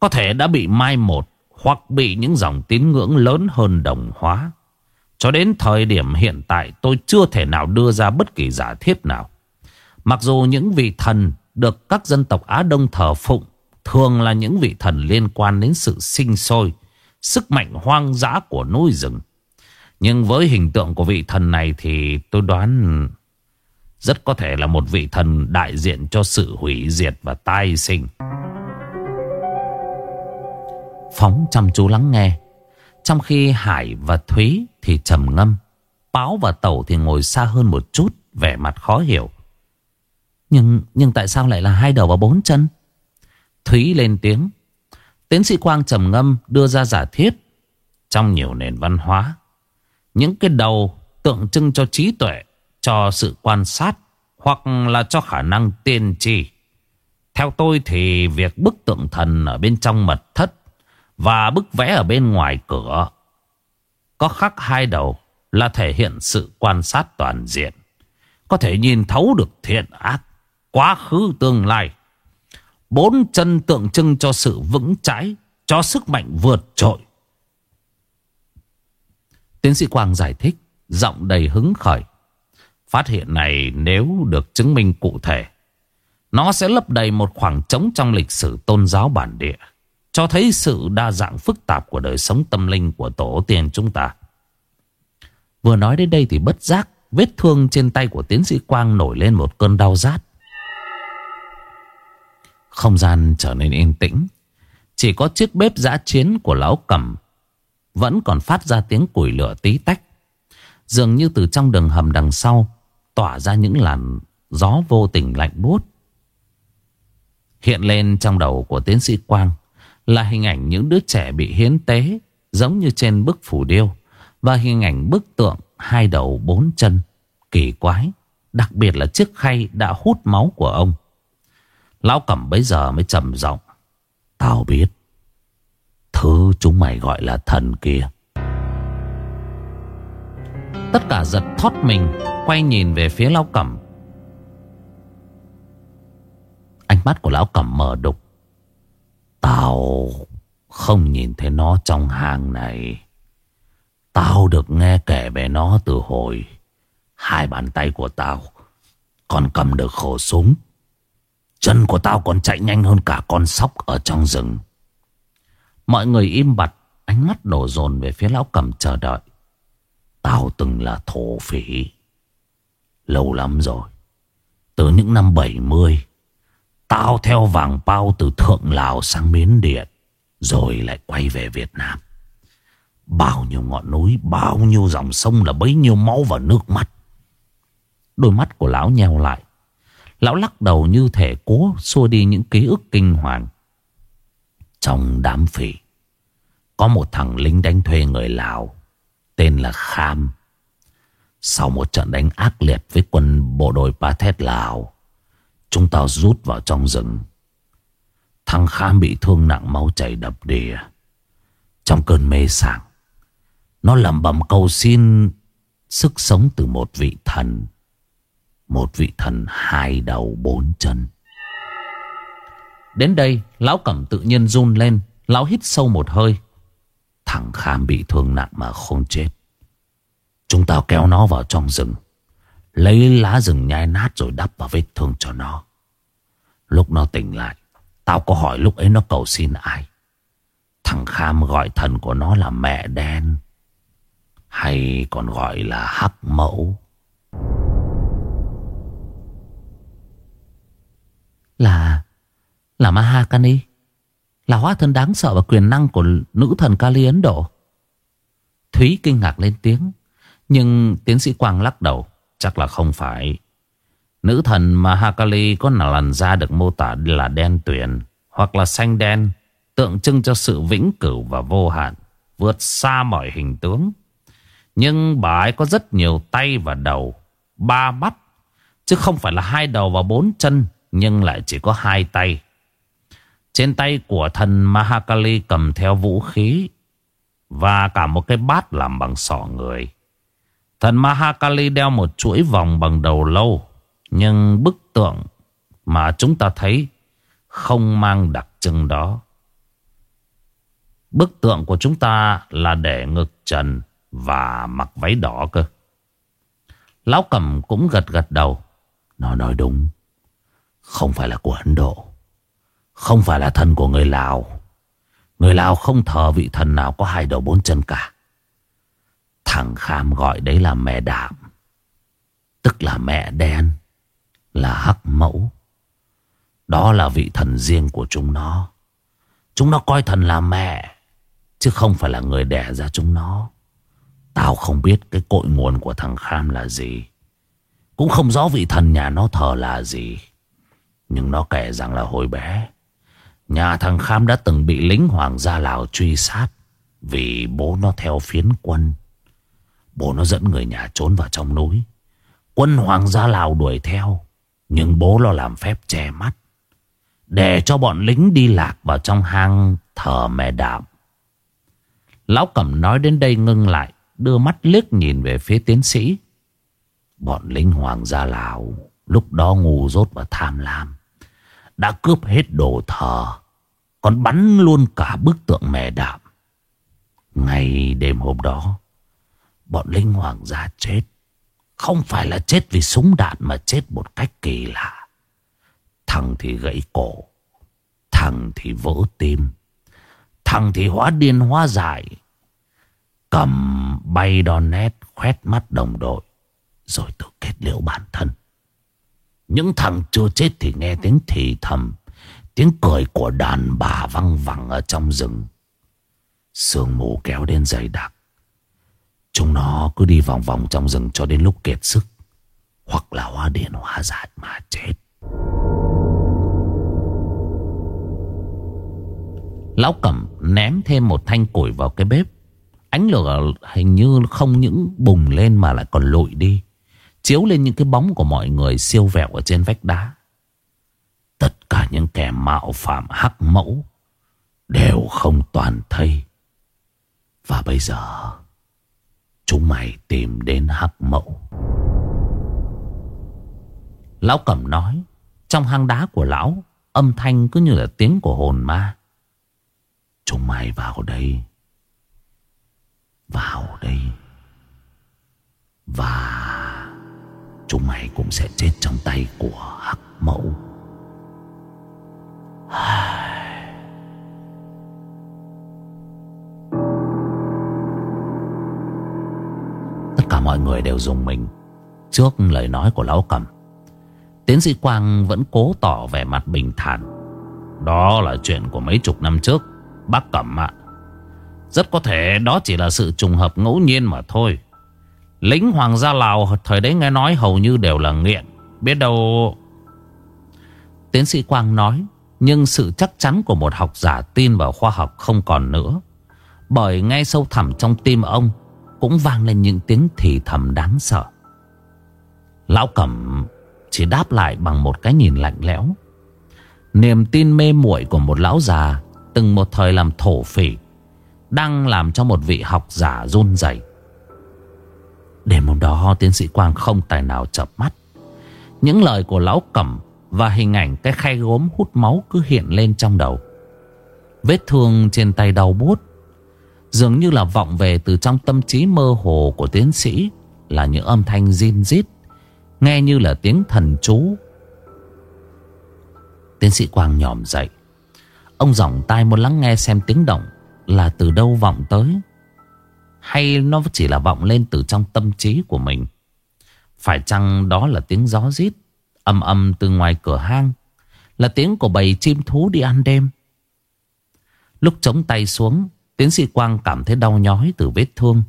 Có thể đã bị mai một hoặc bị những dòng tín ngưỡng lớn hơn đồng hóa. Cho đến thời điểm hiện tại tôi chưa thể nào đưa ra bất kỳ giả thiết nào. Mặc dù những vị thần được các dân tộc Á Đông thờ phụng thường là những vị thần liên quan đến sự sinh sôi, sức mạnh hoang dã của núi rừng. Nhưng với hình tượng của vị thần này thì tôi đoán rất có thể là một vị thần đại diện cho sự hủy diệt và tai sinh. Phóng chăm chú lắng nghe. Trong khi Hải và Thúy thì trầm ngâm. Báo và Tẩu thì ngồi xa hơn một chút, vẻ mặt khó hiểu. Nhưng nhưng tại sao lại là hai đầu và bốn chân? Thúy lên tiếng. Tiến sĩ Quang trầm ngâm đưa ra giả thiết. Trong nhiều nền văn hóa, những cái đầu tượng trưng cho trí tuệ, cho sự quan sát hoặc là cho khả năng tiên tri. Theo tôi thì việc bức tượng thần ở bên trong mật thất và bức vẽ ở bên ngoài cửa có khắc hai đầu là thể hiện sự quan sát toàn diện. Có thể nhìn thấu được thiện ác, quá khứ tương lai. Bốn chân tượng trưng cho sự vững chãi, cho sức mạnh vượt trội. Tiến sĩ Quang giải thích, giọng đầy hứng khởi. Phát hiện này nếu được chứng minh cụ thể, nó sẽ lấp đầy một khoảng trống trong lịch sử tôn giáo bản địa. Cho thấy sự đa dạng phức tạp của đời sống tâm linh của tổ tiên chúng ta. Vừa nói đến đây thì bất giác, vết thương trên tay của tiến sĩ Quang nổi lên một cơn đau rát. Không gian trở nên yên tĩnh. Chỉ có chiếc bếp giã chiến của lão cầm vẫn còn phát ra tiếng củi lửa tí tách. Dường như từ trong đường hầm đằng sau tỏa ra những làn gió vô tình lạnh buốt. Hiện lên trong đầu của tiến sĩ Quang là hình ảnh những đứa trẻ bị hiến tế giống như trên bức phủ điêu và hình ảnh bức tượng hai đầu bốn chân kỳ quái, đặc biệt là chiếc khay đã hút máu của ông. Lão Cẩm bấy giờ mới trầm giọng, "Tao biết thứ chúng mày gọi là thần kia." Tất cả giật thoát mình, Quay nhìn về phía lão cẩm. Ánh mắt của lão cẩm mở đục. Tao không nhìn thấy nó trong hang này. Tao được nghe kể về nó từ hồi Hai bàn tay của tao Còn cầm được khẩu súng. Chân của tao còn chạy nhanh hơn cả con sóc ở trong rừng. Mọi người im bặt Ánh mắt đổ dồn về phía lão cầm chờ đợi Tao từng là thổ phỉ. Lâu lắm rồi. Từ những năm 70. Tao theo vàng bao từ Thượng Lào sang Miến Điện. Rồi lại quay về Việt Nam. Bao nhiêu ngọn núi, bao nhiêu dòng sông là bấy nhiêu máu và nước mắt. Đôi mắt của lão nheo lại. Lão lắc đầu như thể cố xua đi những ký ức kinh hoàng. Trong đám phỉ, có một thằng lính đánh thuê người Lào tên là Kham. Sau một trận đánh ác liệt với quân bộ đội Pathet Lào, chúng ta rút vào trong rừng. Thằng Kham bị thương nặng máu chảy đập đìa. Trong cơn mê sảng, nó lẩm bẩm cầu xin sức sống từ một vị thần. Một vị thần hai đầu bốn chân. Đến đây, lão cẩm tự nhiên run lên, lão hít sâu một hơi. Thằng Kham bị thương nặng mà không chết. Chúng tao kéo nó vào trong rừng. Lấy lá rừng nhai nát rồi đắp vào vết thương cho nó. Lúc nó tỉnh lại, tao có hỏi lúc ấy nó cầu xin ai. Thằng Kham gọi thần của nó là mẹ đen. Hay còn gọi là hắc mẫu. Là... Là Mahakani. Là hóa thân đáng sợ và quyền năng của nữ thần Kali Ấn Độ. Thúy kinh ngạc lên tiếng. Nhưng tiến sĩ Quang lắc đầu. Chắc là không phải. Nữ thần Mahakali có nào làn da được mô tả là đen tuyền Hoặc là xanh đen, Tượng trưng cho sự vĩnh cửu và vô hạn, Vượt xa mọi hình tướng. Nhưng bà ấy có rất nhiều tay và đầu, ba mắt, Chứ không phải là hai đầu và bốn chân, Nhưng lại chỉ có hai tay. Trên tay của thần Mahakali cầm theo vũ khí Và cả một cái bát làm bằng sọ người Thần Mahakali đeo một chuỗi vòng bằng đầu lâu, Nhưng bức tượng mà chúng ta thấy không mang đặc trưng đó. Bức tượng của chúng ta là để ngực trần và mặc váy đỏ cơ. Lão cầm cũng gật gật đầu. Nó nói đúng. Không phải là của Ấn Độ. Không phải là thần của người Lào. Người Lào không thờ vị thần nào có hai đầu bốn chân cả. Thằng Kham gọi đấy là mẹ đạm. Tức là mẹ đen. Là hắc mẫu. Đó là vị thần riêng của chúng nó. Chúng nó coi thần là mẹ. Chứ không phải là người đẻ ra chúng nó. Tao không biết cái cội nguồn của thằng Kham là gì. Cũng không rõ vị thần nhà nó thờ là gì. Nhưng nó kể rằng là hồi bé. Nhà thằng Kham đã từng bị lính hoàng gia Lào truy sát. Vì bố nó theo phiến quân. Bố nó dẫn người nhà trốn vào trong núi. Quân hoàng gia Lào đuổi theo. Nhưng bố nó làm phép che mắt. Để cho bọn lính đi lạc vào trong hang thờ mẹ đạm. Lão Cẩm nói đến đây ngưng lại. Đưa mắt liếc nhìn về phía tiến sĩ. Bọn lính hoàng gia Lào lúc đó ngu dốt và tham lam. Đã cướp hết đồ thờ. Còn bắn luôn cả bức tượng mẹ đạm. Ngày đêm hôm đó. Bọn linh hoàng gia chết. Không phải là chết vì súng đạn mà chết một cách kỳ lạ. Thằng thì gãy cổ, Thằng thì vỡ tim, Thằng thì hóa điên hóa dại Cầm bay đòn nét, khoét mắt đồng đội, Rồi tự kết liễu bản thân những thằng chưa chết thì nghe tiếng thì thầm, Tiếng cười của đàn bà văng vẳng ở trong rừng Sương mù kéo đến dày đặc Chúng nó cứ đi vòng vòng trong rừng cho đến lúc kiệt sức, Hoặc là hóa điện hóa giải mà chết Lão Cẩm ném thêm một thanh củi vào cái bếp. Ánh lửa hình như không những bùng lên mà lại còn lụi đi. Chiếu lên những cái bóng của mọi người siêu vẹo ở trên vách đá. Tất cả những kẻ mạo phạm hắc mẫu đều không toàn thây. Và bây giờ, chúng mày tìm đến hắc mẫu. Lão Cẩm nói, trong hang đá của lão, âm thanh cứ như là tiếng của hồn ma. Chúng mày vào đây Vào đây Và Chúng mày cũng sẽ chết trong tay của Hắc Mẫu. Tất cả mọi người đều dùng mình Trước lời nói của Lão Cầm. Tiến sĩ Quang vẫn cố tỏ vẻ mặt bình thản. Đó là chuyện của mấy chục năm trước, Bác Cẩm ạ. Rất có thể đó chỉ là sự trùng hợp ngẫu nhiên mà thôi. Lính Hoàng gia Lào, thời đấy nghe nói hầu như đều là nghiện. Biết đâu Tiến sĩ Quang nói, Nhưng sự chắc chắn của một học giả tin vào khoa học không còn nữa. Bởi ngay sâu thẳm trong tim ông, Cũng vang lên những tiếng thì thầm đáng sợ. Lão Cẩm chỉ đáp lại bằng một cái nhìn lạnh lẽo. Niềm tin mê muội của một lão già, từng một thời làm thổ phỉ, đang làm cho một vị học giả run rẩy. Đêm hôm đó tiến sĩ Quang không tài nào chợp mắt. Những lời của lão cẩm và hình ảnh cái khay gốm hút máu cứ hiện lên trong đầu. Vết thương trên tay đau bút, dường như là vọng về từ trong tâm trí mơ hồ của tiến sĩ là những âm thanh zin rít nghe như là tiếng thần chú. Tiến sĩ Quang nhòm dậy Ông giỏng tai muốn lắng nghe xem tiếng động Là từ đâu vọng tới hay nó chỉ là vọng lên từ trong tâm trí của mình? Phải chăng đó là tiếng gió rít, Âm âm từ ngoài cửa hang, Là tiếng của bầy chim thú đi ăn đêm? Lúc chống tay xuống, Tiến sĩ Quang cảm thấy đau nhói từ vết thương,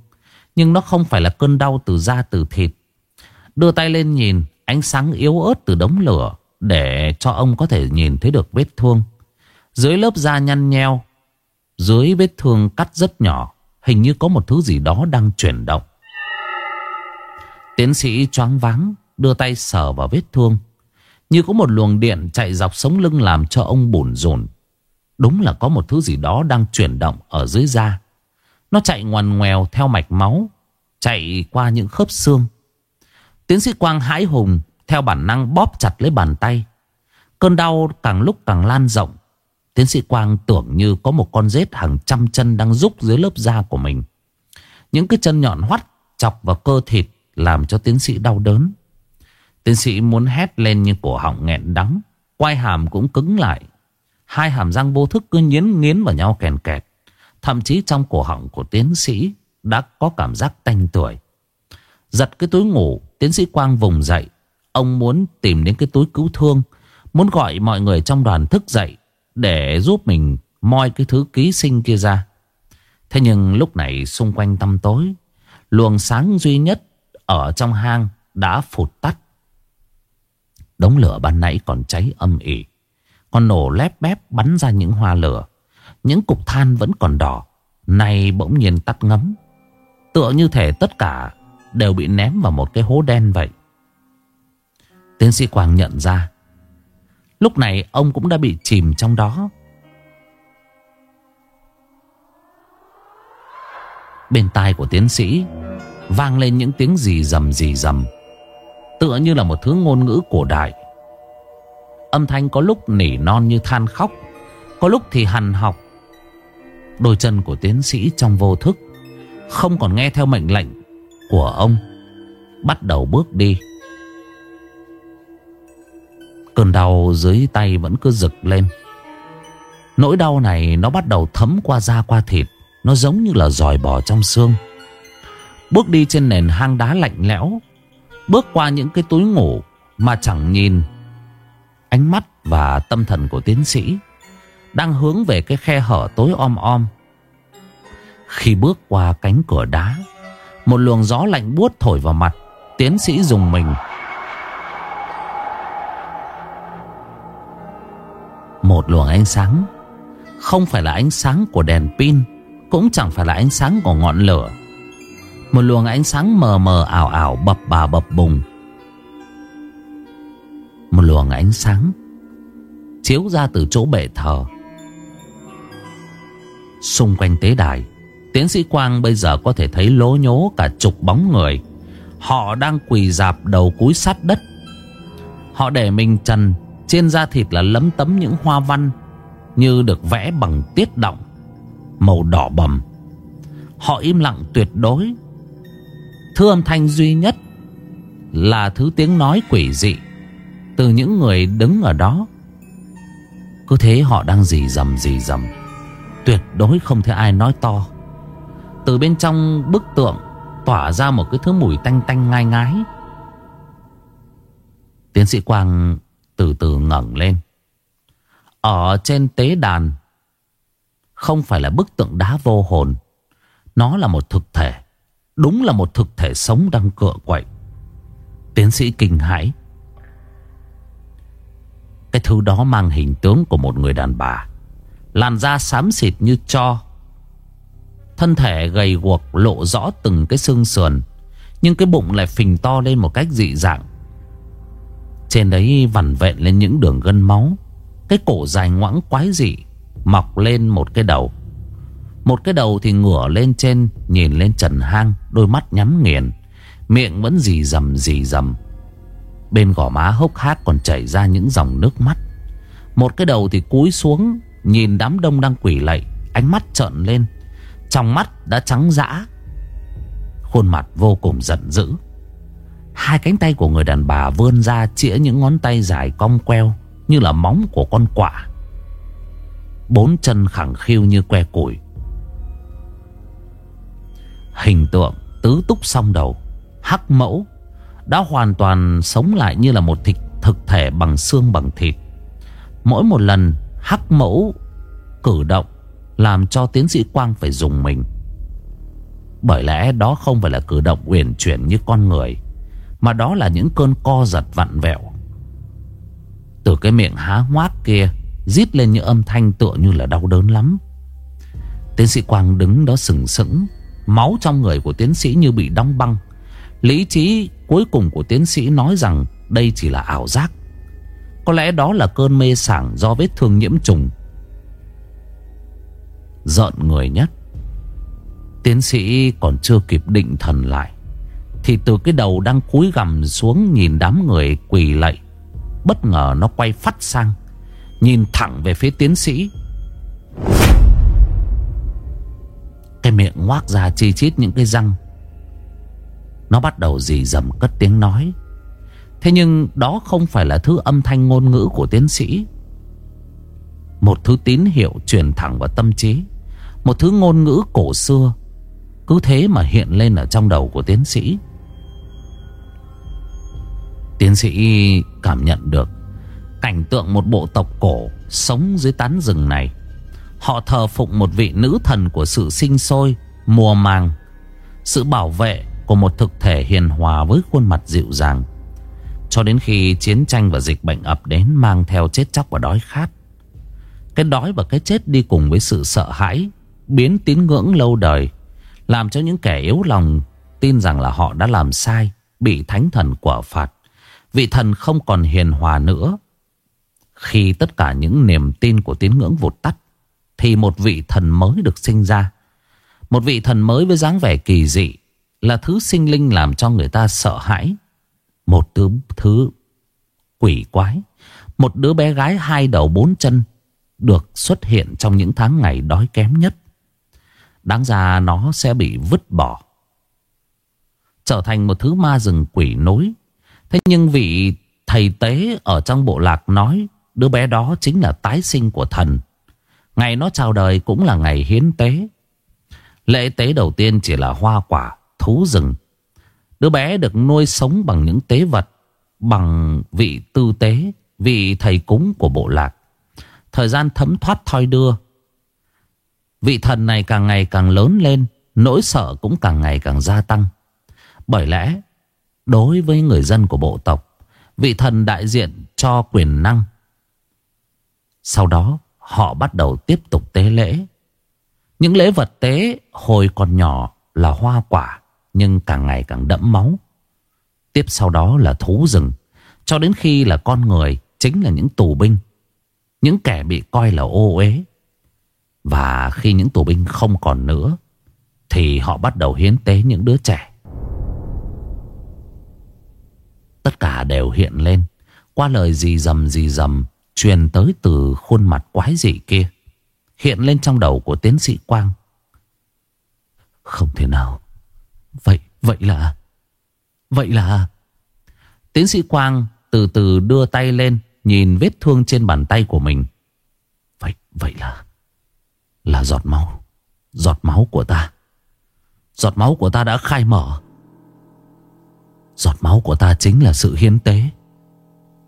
Nhưng nó không phải là cơn đau từ da từ thịt. Đưa tay lên nhìn, Ánh sáng yếu ớt từ đống lửa Để cho ông có thể nhìn thấy được vết thương. Dưới lớp da nhăn nheo, Dưới vết thương cắt rất nhỏ. Hình như có một thứ gì đó đang chuyển động. Tiến sĩ choáng váng, Đưa tay sờ vào vết thương. Như có một luồng điện chạy dọc sống lưng Làm cho ông bùn rùn Đúng là có một thứ gì đó đang chuyển động Ở dưới da. Nó chạy ngoằn ngoèo theo mạch máu, Chạy qua những khớp xương. Tiến sĩ Quang hãi hùng, Theo bản năng bóp chặt lấy bàn tay. Cơn đau càng lúc càng lan rộng. Tiến sĩ Quang tưởng như có một con rết hàng trăm chân đang rúc dưới lớp da của mình. Những cái chân nhọn hoắt chọc vào cơ thịt làm cho tiến sĩ đau đớn. Tiến sĩ muốn hét lên nhưng cổ họng nghẹn đắng. Quai hàm cũng cứng lại. Hai hàm răng vô thức cứ nghiến nghiến vào nhau kèn kẹt. Thậm chí trong cổ họng của tiến sĩ đã có cảm giác tanh tuổi. Giật cái túi ngủ, tiến sĩ Quang vùng dậy. Ông muốn tìm đến cái túi cứu thương. Muốn gọi mọi người trong đoàn thức dậy để giúp mình moi cái thứ ký sinh kia ra. Thế nhưng lúc này xung quanh tăm tối, luồng sáng duy nhất ở trong hang đã phụt tắt. Đống lửa ban nãy còn cháy âm ỉ, còn nổ lép bép bắn ra những hoa lửa. Những cục than vẫn còn đỏ, nay bỗng nhiên tắt ngấm. Tựa như thể tất cả đều bị ném vào một cái hố đen vậy. Tiến sĩ Quang nhận ra Lúc này ông cũng đã bị chìm trong đó. Bên tai của tiến sĩ Vang lên những tiếng gì rầm gì rầm, Tựa như là một thứ ngôn ngữ cổ đại. Âm thanh có lúc nỉ non như than khóc, Có lúc thì hằn học. Đôi chân của tiến sĩ trong vô thức Không còn nghe theo mệnh lệnh của ông, Bắt đầu bước đi. Cơn đau dưới tay vẫn cứ rực lên. Nỗi đau này nó bắt đầu thấm qua da qua thịt. Nó giống như là dòi bò trong xương. Bước đi trên nền hang đá lạnh lẽo. Bước qua những cái túi ngủ Mà chẳng nhìn. Ánh mắt và tâm thần của tiến sĩ Đang hướng về cái khe hở tối om om. Khi bước qua cánh cửa đá, Một luồng gió lạnh buốt thổi vào mặt, Tiến sĩ dùng mình Một luồng ánh sáng. Không phải là ánh sáng của đèn pin, Cũng chẳng phải là ánh sáng của ngọn lửa. Một luồng ánh sáng mờ mờ ảo ảo bập bà bập bùng. Một luồng ánh sáng Chiếu ra từ chỗ bệ thờ. Xung quanh tế đài, Tiến sĩ Quang bây giờ có thể thấy lố nhố cả chục bóng người. Họ đang quỳ dạp đầu cúi sát đất. Họ để mình trần trên da thịt là lấm tấm những hoa văn Như được vẽ bằng tiết động, Màu đỏ bầm. Họ im lặng tuyệt đối. Thứ âm thanh duy nhất Là thứ tiếng nói quỷ dị Từ những người đứng ở đó. Cứ thế họ đang dì dầm dì dầm, Tuyệt đối không thể ai nói to. Từ bên trong bức tượng Tỏa ra một cái thứ mùi tanh tanh ngai ngái. Tiến sĩ Quang từ từ ngẩng lên. Ở trên tế đàn, không phải là bức tượng đá vô hồn. Nó là một thực thể. Đúng là một thực thể sống đang cựa quậy. Tiến sĩ kinh hãi. Cái thứ đó mang hình tướng của một người đàn bà. Làn da xám xịt như cho. Thân thể gầy guộc, lộ rõ từng cái xương sườn. Nhưng cái bụng lại phình to lên một cách dị dạng. Trên đấy vằn vẹn lên những đường gân máu. Cái cổ dài ngoãng quái dị, Mọc lên một cái đầu. Một cái đầu thì ngửa lên trên, Nhìn lên trần hang, Đôi mắt nhắm nghiền. Miệng vẫn dì dầm dì dầm. Bên gò má hốc hác còn chảy ra những dòng nước mắt. Một cái đầu thì cúi xuống, Nhìn đám đông đang quỷ lạy, Ánh mắt trợn lên. Trong mắt đã trắng dã. Khuôn mặt vô cùng giận dữ. Hai cánh tay của người đàn bà vươn ra chĩa những ngón tay dài cong queo như là móng của con quạ. Bốn chân khẳng khiu như que củi. Hình tượng tứ túc song đầu, hắc mẫu đã hoàn toàn sống lại như là một thịt thực thể bằng xương bằng thịt. Mỗi một lần hắc mẫu cử động làm cho tiến sĩ Quang phải dùng mình. Bởi lẽ đó không phải là cử động uyển chuyển như con người mà đó là những cơn co giật vặn vẹo Từ cái miệng há hoác kia, Rít lên những âm thanh tựa như là đau đớn lắm Tiến sĩ Quang đứng đó sừng sững, Máu trong người của tiến sĩ như bị đóng băng Lý trí cuối cùng của tiến sĩ nói rằng đây chỉ là ảo giác. Có lẽ đó là cơn mê sảng do vết thương nhiễm trùng. Giận người nhất. Tiến sĩ còn chưa kịp định thần lại. Thì từ cái đầu đang cúi gằm xuống nhìn đám người quỳ lạy. Bất ngờ nó quay phát sang. Nhìn thẳng về phía tiến sĩ. Cái miệng ngoác ra chi chít những cái răng Nó bắt đầu dì dầm cất tiếng nói Thế nhưng đó không phải là thứ âm thanh ngôn ngữ của tiến sĩ Một thứ tín hiệu truyền thẳng vào tâm trí Một thứ ngôn ngữ cổ xưa Cứ thế mà hiện lên ở trong đầu của tiến sĩ Tiến sĩ cảm nhận được Cảnh tượng một bộ tộc cổ Sống dưới tán rừng này Họ thờ phụng một vị nữ thần của sự sinh sôi, mùa màng. Sự bảo vệ của một thực thể hiền hòa với khuôn mặt dịu dàng. Cho đến khi chiến tranh và dịch bệnh ập đến mang theo chết chóc và đói khát. Cái đói và cái chết đi cùng với sự sợ hãi, biến tín ngưỡng lâu đời, làm cho những kẻ yếu lòng tin rằng là họ đã làm sai, bị thánh thần quả phạt. Vị thần không còn hiền hòa nữa. Khi tất cả những niềm tin của tín ngưỡng vụt tắt, thì một vị thần mới được sinh ra. Một vị thần mới với dáng vẻ kỳ dị là thứ sinh linh làm cho người ta sợ hãi. Một thứ, thứ quỷ quái. Một đứa bé gái hai đầu bốn chân được xuất hiện trong những tháng ngày đói kém nhất. Đáng ra nó sẽ bị vứt bỏ. Trở thành một thứ ma rừng quỷ nối. Thế nhưng vị thầy tế ở trong bộ lạc nói đứa bé đó chính là tái sinh của thần. Ngày nó chào đời cũng là ngày hiến tế. Lễ tế đầu tiên chỉ là hoa quả, thú rừng. Đứa bé được nuôi sống bằng những tế vật, bằng vị tư tế, vị thầy cúng của bộ lạc. Thời gian thấm thoát thoi đưa. Vị thần này càng ngày càng lớn lên, nỗi sợ cũng càng ngày càng gia tăng. Bởi lẽ, đối với người dân của bộ tộc, vị thần đại diện cho quyền năng. Sau đó, Họ bắt đầu tiếp tục tế lễ. Những lễ vật tế hồi còn nhỏ là hoa quả Nhưng càng ngày càng đẫm máu. Tiếp sau đó là thú rừng Cho đến khi là con người Chính là những tù binh. Những kẻ bị coi là ô uế. Và khi những tù binh không còn nữa Thì họ bắt đầu hiến tế những đứa trẻ. Tất cả đều hiện lên Qua lời gì dầm gì dầm truyền tới từ khuôn mặt quái dị kia hiện lên trong đầu của tiến sĩ Quang. Không thể nào. Vậy, vậy là... Vậy là... Tiến sĩ Quang từ từ đưa tay lên nhìn vết thương trên bàn tay của mình. Vậy, vậy là... Là giọt máu. Giọt máu của ta. Giọt máu của ta đã khai mở. Giọt máu của ta chính là sự hiến tế.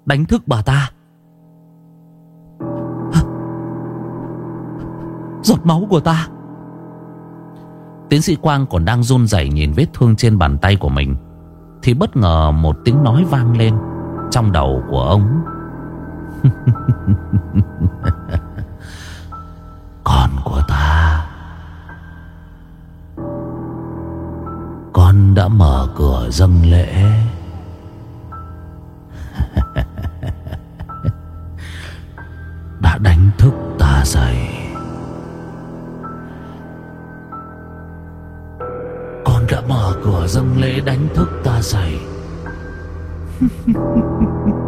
Đánh thức bà ta. Giọt máu của ta Tiến sĩ Quang còn đang run rẩy nhìn vết thương trên bàn tay của mình, Thì bất ngờ một tiếng nói vang lên Trong đầu của ông Con của Con đã mở cửa dâng lễ. Đã đánh thức ta dậy. Con đã mở cửa dâng lễ đánh thức ta dậy.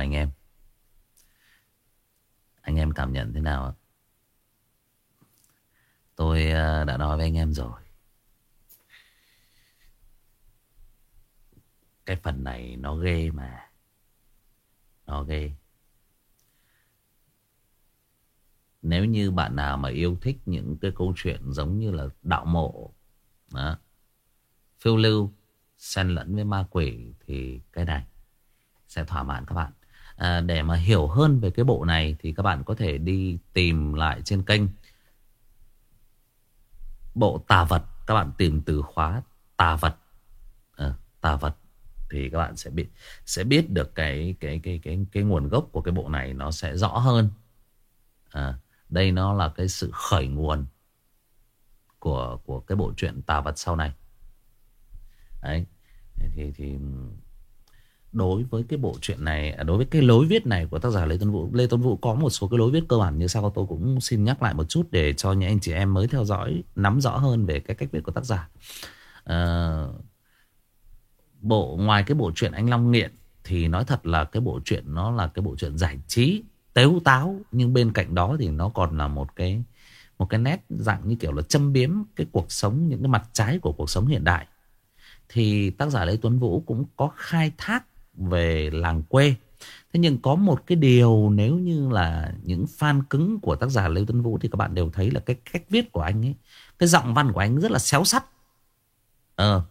anh em? Anh em cảm nhận thế nào? Tôi ờ, đã nói với anh em rồi Cái phần này nó ghê mà Nó ghê Nếu như bạn nào mà yêu thích những cái câu chuyện giống như là đạo mộ, Đó. Phiêu lưu, xen lẫn với ma quỷ thì cái này sẽ thỏa mãn các bạn. À, để mà hiểu hơn về cái bộ này thì các bạn có thể đi tìm lại trên kênh bộ tà vật. Các bạn tìm từ khóa tà vật, à, tà vật thì các bạn sẽ biết sẽ biết được cái cái cái cái cái nguồn gốc của cái bộ này nó sẽ rõ hơn. À, đây nó là cái sự khởi nguồn của của cái bộ truyện tà vật sau này. Đấy. Thì thì đối với cái bộ truyện này, à, đối với cái lối viết này của tác giả Lê Tuấn Vũ, Lê Tuấn Vũ có một số cái lối viết cơ bản như sau tôi cũng xin nhắc lại một chút để cho những anh chị em mới theo dõi nắm rõ hơn về cái cách viết của tác giả. À, bộ ngoài cái bộ truyện Anh Long Nghiện thì nói thật là cái bộ truyện nó là cái bộ truyện giải trí tếu táo nhưng bên cạnh đó thì nó còn là một cái một cái nét dạng như kiểu là châm biếm cái cuộc sống những cái mặt trái của cuộc sống hiện đại thì tác giả Lê Tuấn Vũ cũng có khai thác về làng quê. Thế nhưng có một cái điều nếu như là những fan cứng của tác giả Lê Tuấn Vũ thì các bạn đều thấy là cái cách viết của anh ấy, cái giọng văn của anh rất là xéo sắt. Ờ,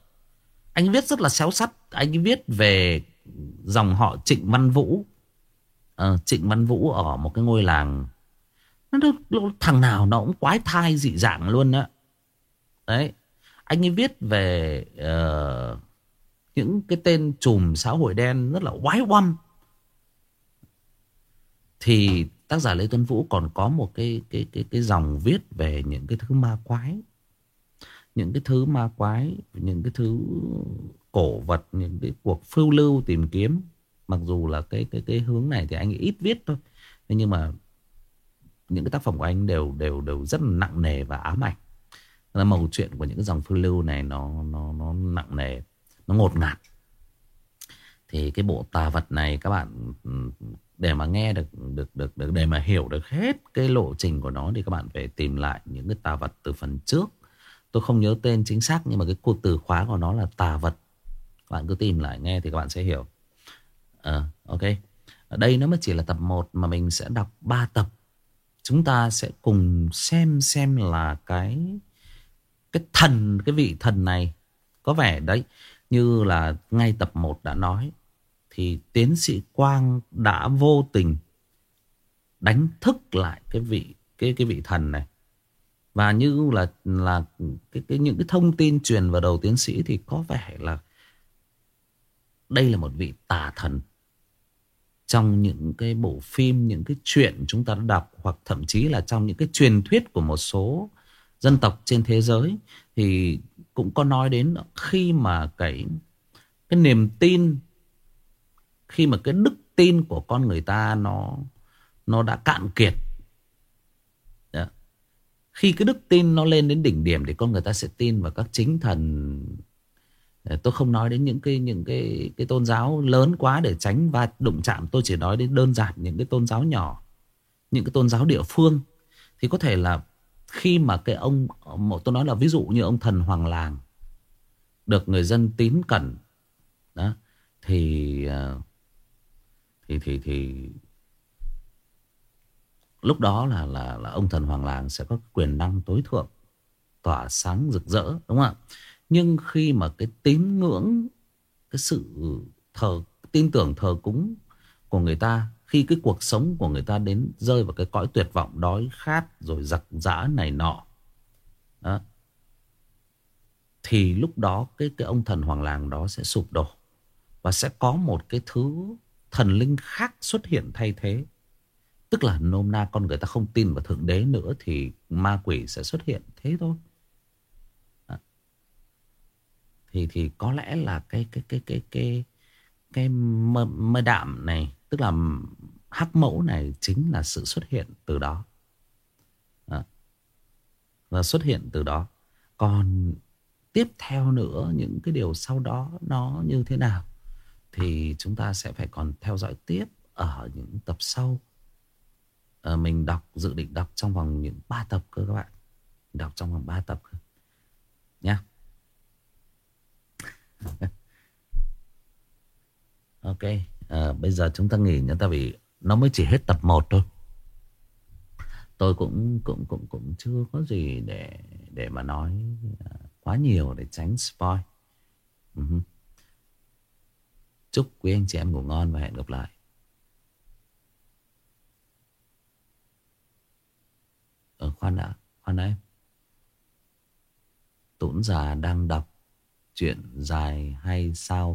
anh viết rất là xéo sắt, anh ấy viết về dòng họ Trịnh Văn Vũ. Ờ, Trịnh Văn Vũ ở một cái ngôi làng nó, nó, thằng nào nó cũng quái thai dị dạng luôn á. Đấy, anh ấy viết về uh, những cái tên chùm xã hội đen rất là quái oăm. Thì tác giả Lê Tuấn Vũ còn có một cái cái cái cái dòng viết về những cái thứ ma quái. Những cái thứ ma quái, những cái thứ cổ vật, những cái cuộc phiêu lưu tìm kiếm. Mặc dù là cái cái cái hướng này thì anh ít viết thôi. Nhưng mà những cái tác phẩm của anh đều đều đều rất là nặng nề và ám ảnh là màu chuyện của những cái dòng phiêu lưu này nó nó nó nặng nề nó ngột ngạt. Thì cái bộ tà vật này các bạn ừ, để mà nghe được được được được để mà hiểu được hết cái lộ trình của nó thì các bạn phải tìm lại những cái tà vật từ phần trước. Tôi không nhớ tên chính xác nhưng mà cái cụ từ khóa của nó là tà vật. Các bạn cứ tìm lại nghe thì các bạn sẽ hiểu. À, ok. Ở đây nó mới chỉ là tập 1 mà mình sẽ đọc 3 tập. Chúng ta sẽ cùng xem xem là cái cái thần cái vị thần này có vẻ đấy như là ngay tập 1 đã nói thì tiến sĩ Quang đã vô tình đánh thức lại cái vị cái cái vị thần này. Và như là là cái, cái những cái thông tin truyền vào đầu tiến sĩ thì có vẻ là đây là một vị tà thần. Trong những cái bộ phim những cái chuyện chúng ta đã đọc hoặc thậm chí là trong những cái truyền thuyết của một số dân tộc trên thế giới thì cũng có nói đến khi mà cái cái niềm tin, khi mà cái đức tin của con người ta nó nó đã cạn kiệt. Đó. khi cái đức tin nó lên đến đỉnh điểm thì con người ta sẽ tin vào các chính thần. Tôi không nói đến những cái những cái cái tôn giáo lớn quá để tránh và đụng chạm, tôi chỉ nói đến đơn giản những cái tôn giáo nhỏ, những cái tôn giáo địa phương. Thì có thể là khi mà cái ông, một tôi nói là ví dụ như ông thần hoàng làng được người dân tín cẩn, đó, thì ờ, thì thì thì lúc đó là là là ông thần hoàng làng sẽ có quyền năng tối thượng, tỏa sáng rực rỡ, đúng không ạ? Nhưng khi mà cái tín ngưỡng, cái sự thờ, tin tưởng thờ cúng của người ta khi cái cuộc sống của người ta đến rơi vào cái cõi tuyệt vọng đói khát rồi giặc giã này nọ. Đó. Thì lúc đó cái cái ông thần hoàng làng đó sẽ sụp đổ và sẽ có một cái thứ thần linh khác xuất hiện thay thế. Tức là nôm na con người ta không tin vào thượng đế nữa thì ma quỷ sẽ xuất hiện. Thế thôi. Đó. thì thì có lẽ là cái cái cái cái cái cái mơ, mơ đạm này Tức là hắc mẫu này chính là sự xuất hiện từ đó. Và xuất hiện từ đó. Còn tiếp theo nữa những cái điều sau đó nó như thế nào thì chúng ta sẽ phải còn theo dõi tiếp ở những tập sau. À, mình đọc dự định đọc trong vòng những 3 tập cơ các bạn. Đọc trong vòng 3 tập nhé ok à, bây giờ chúng ta nghỉ nhé tại vì nó mới chỉ hết tập 1 thôi tôi cũng cũng cũng cũng chưa có gì để để mà nói à, quá nhiều để tránh spoil. Uh-huh. Chúc quý anh chị em ngủ ngon và hẹn gặp lại. Ờ khoan đã, khoan đã em. Tũn già đang đọc chuyện dài hay sao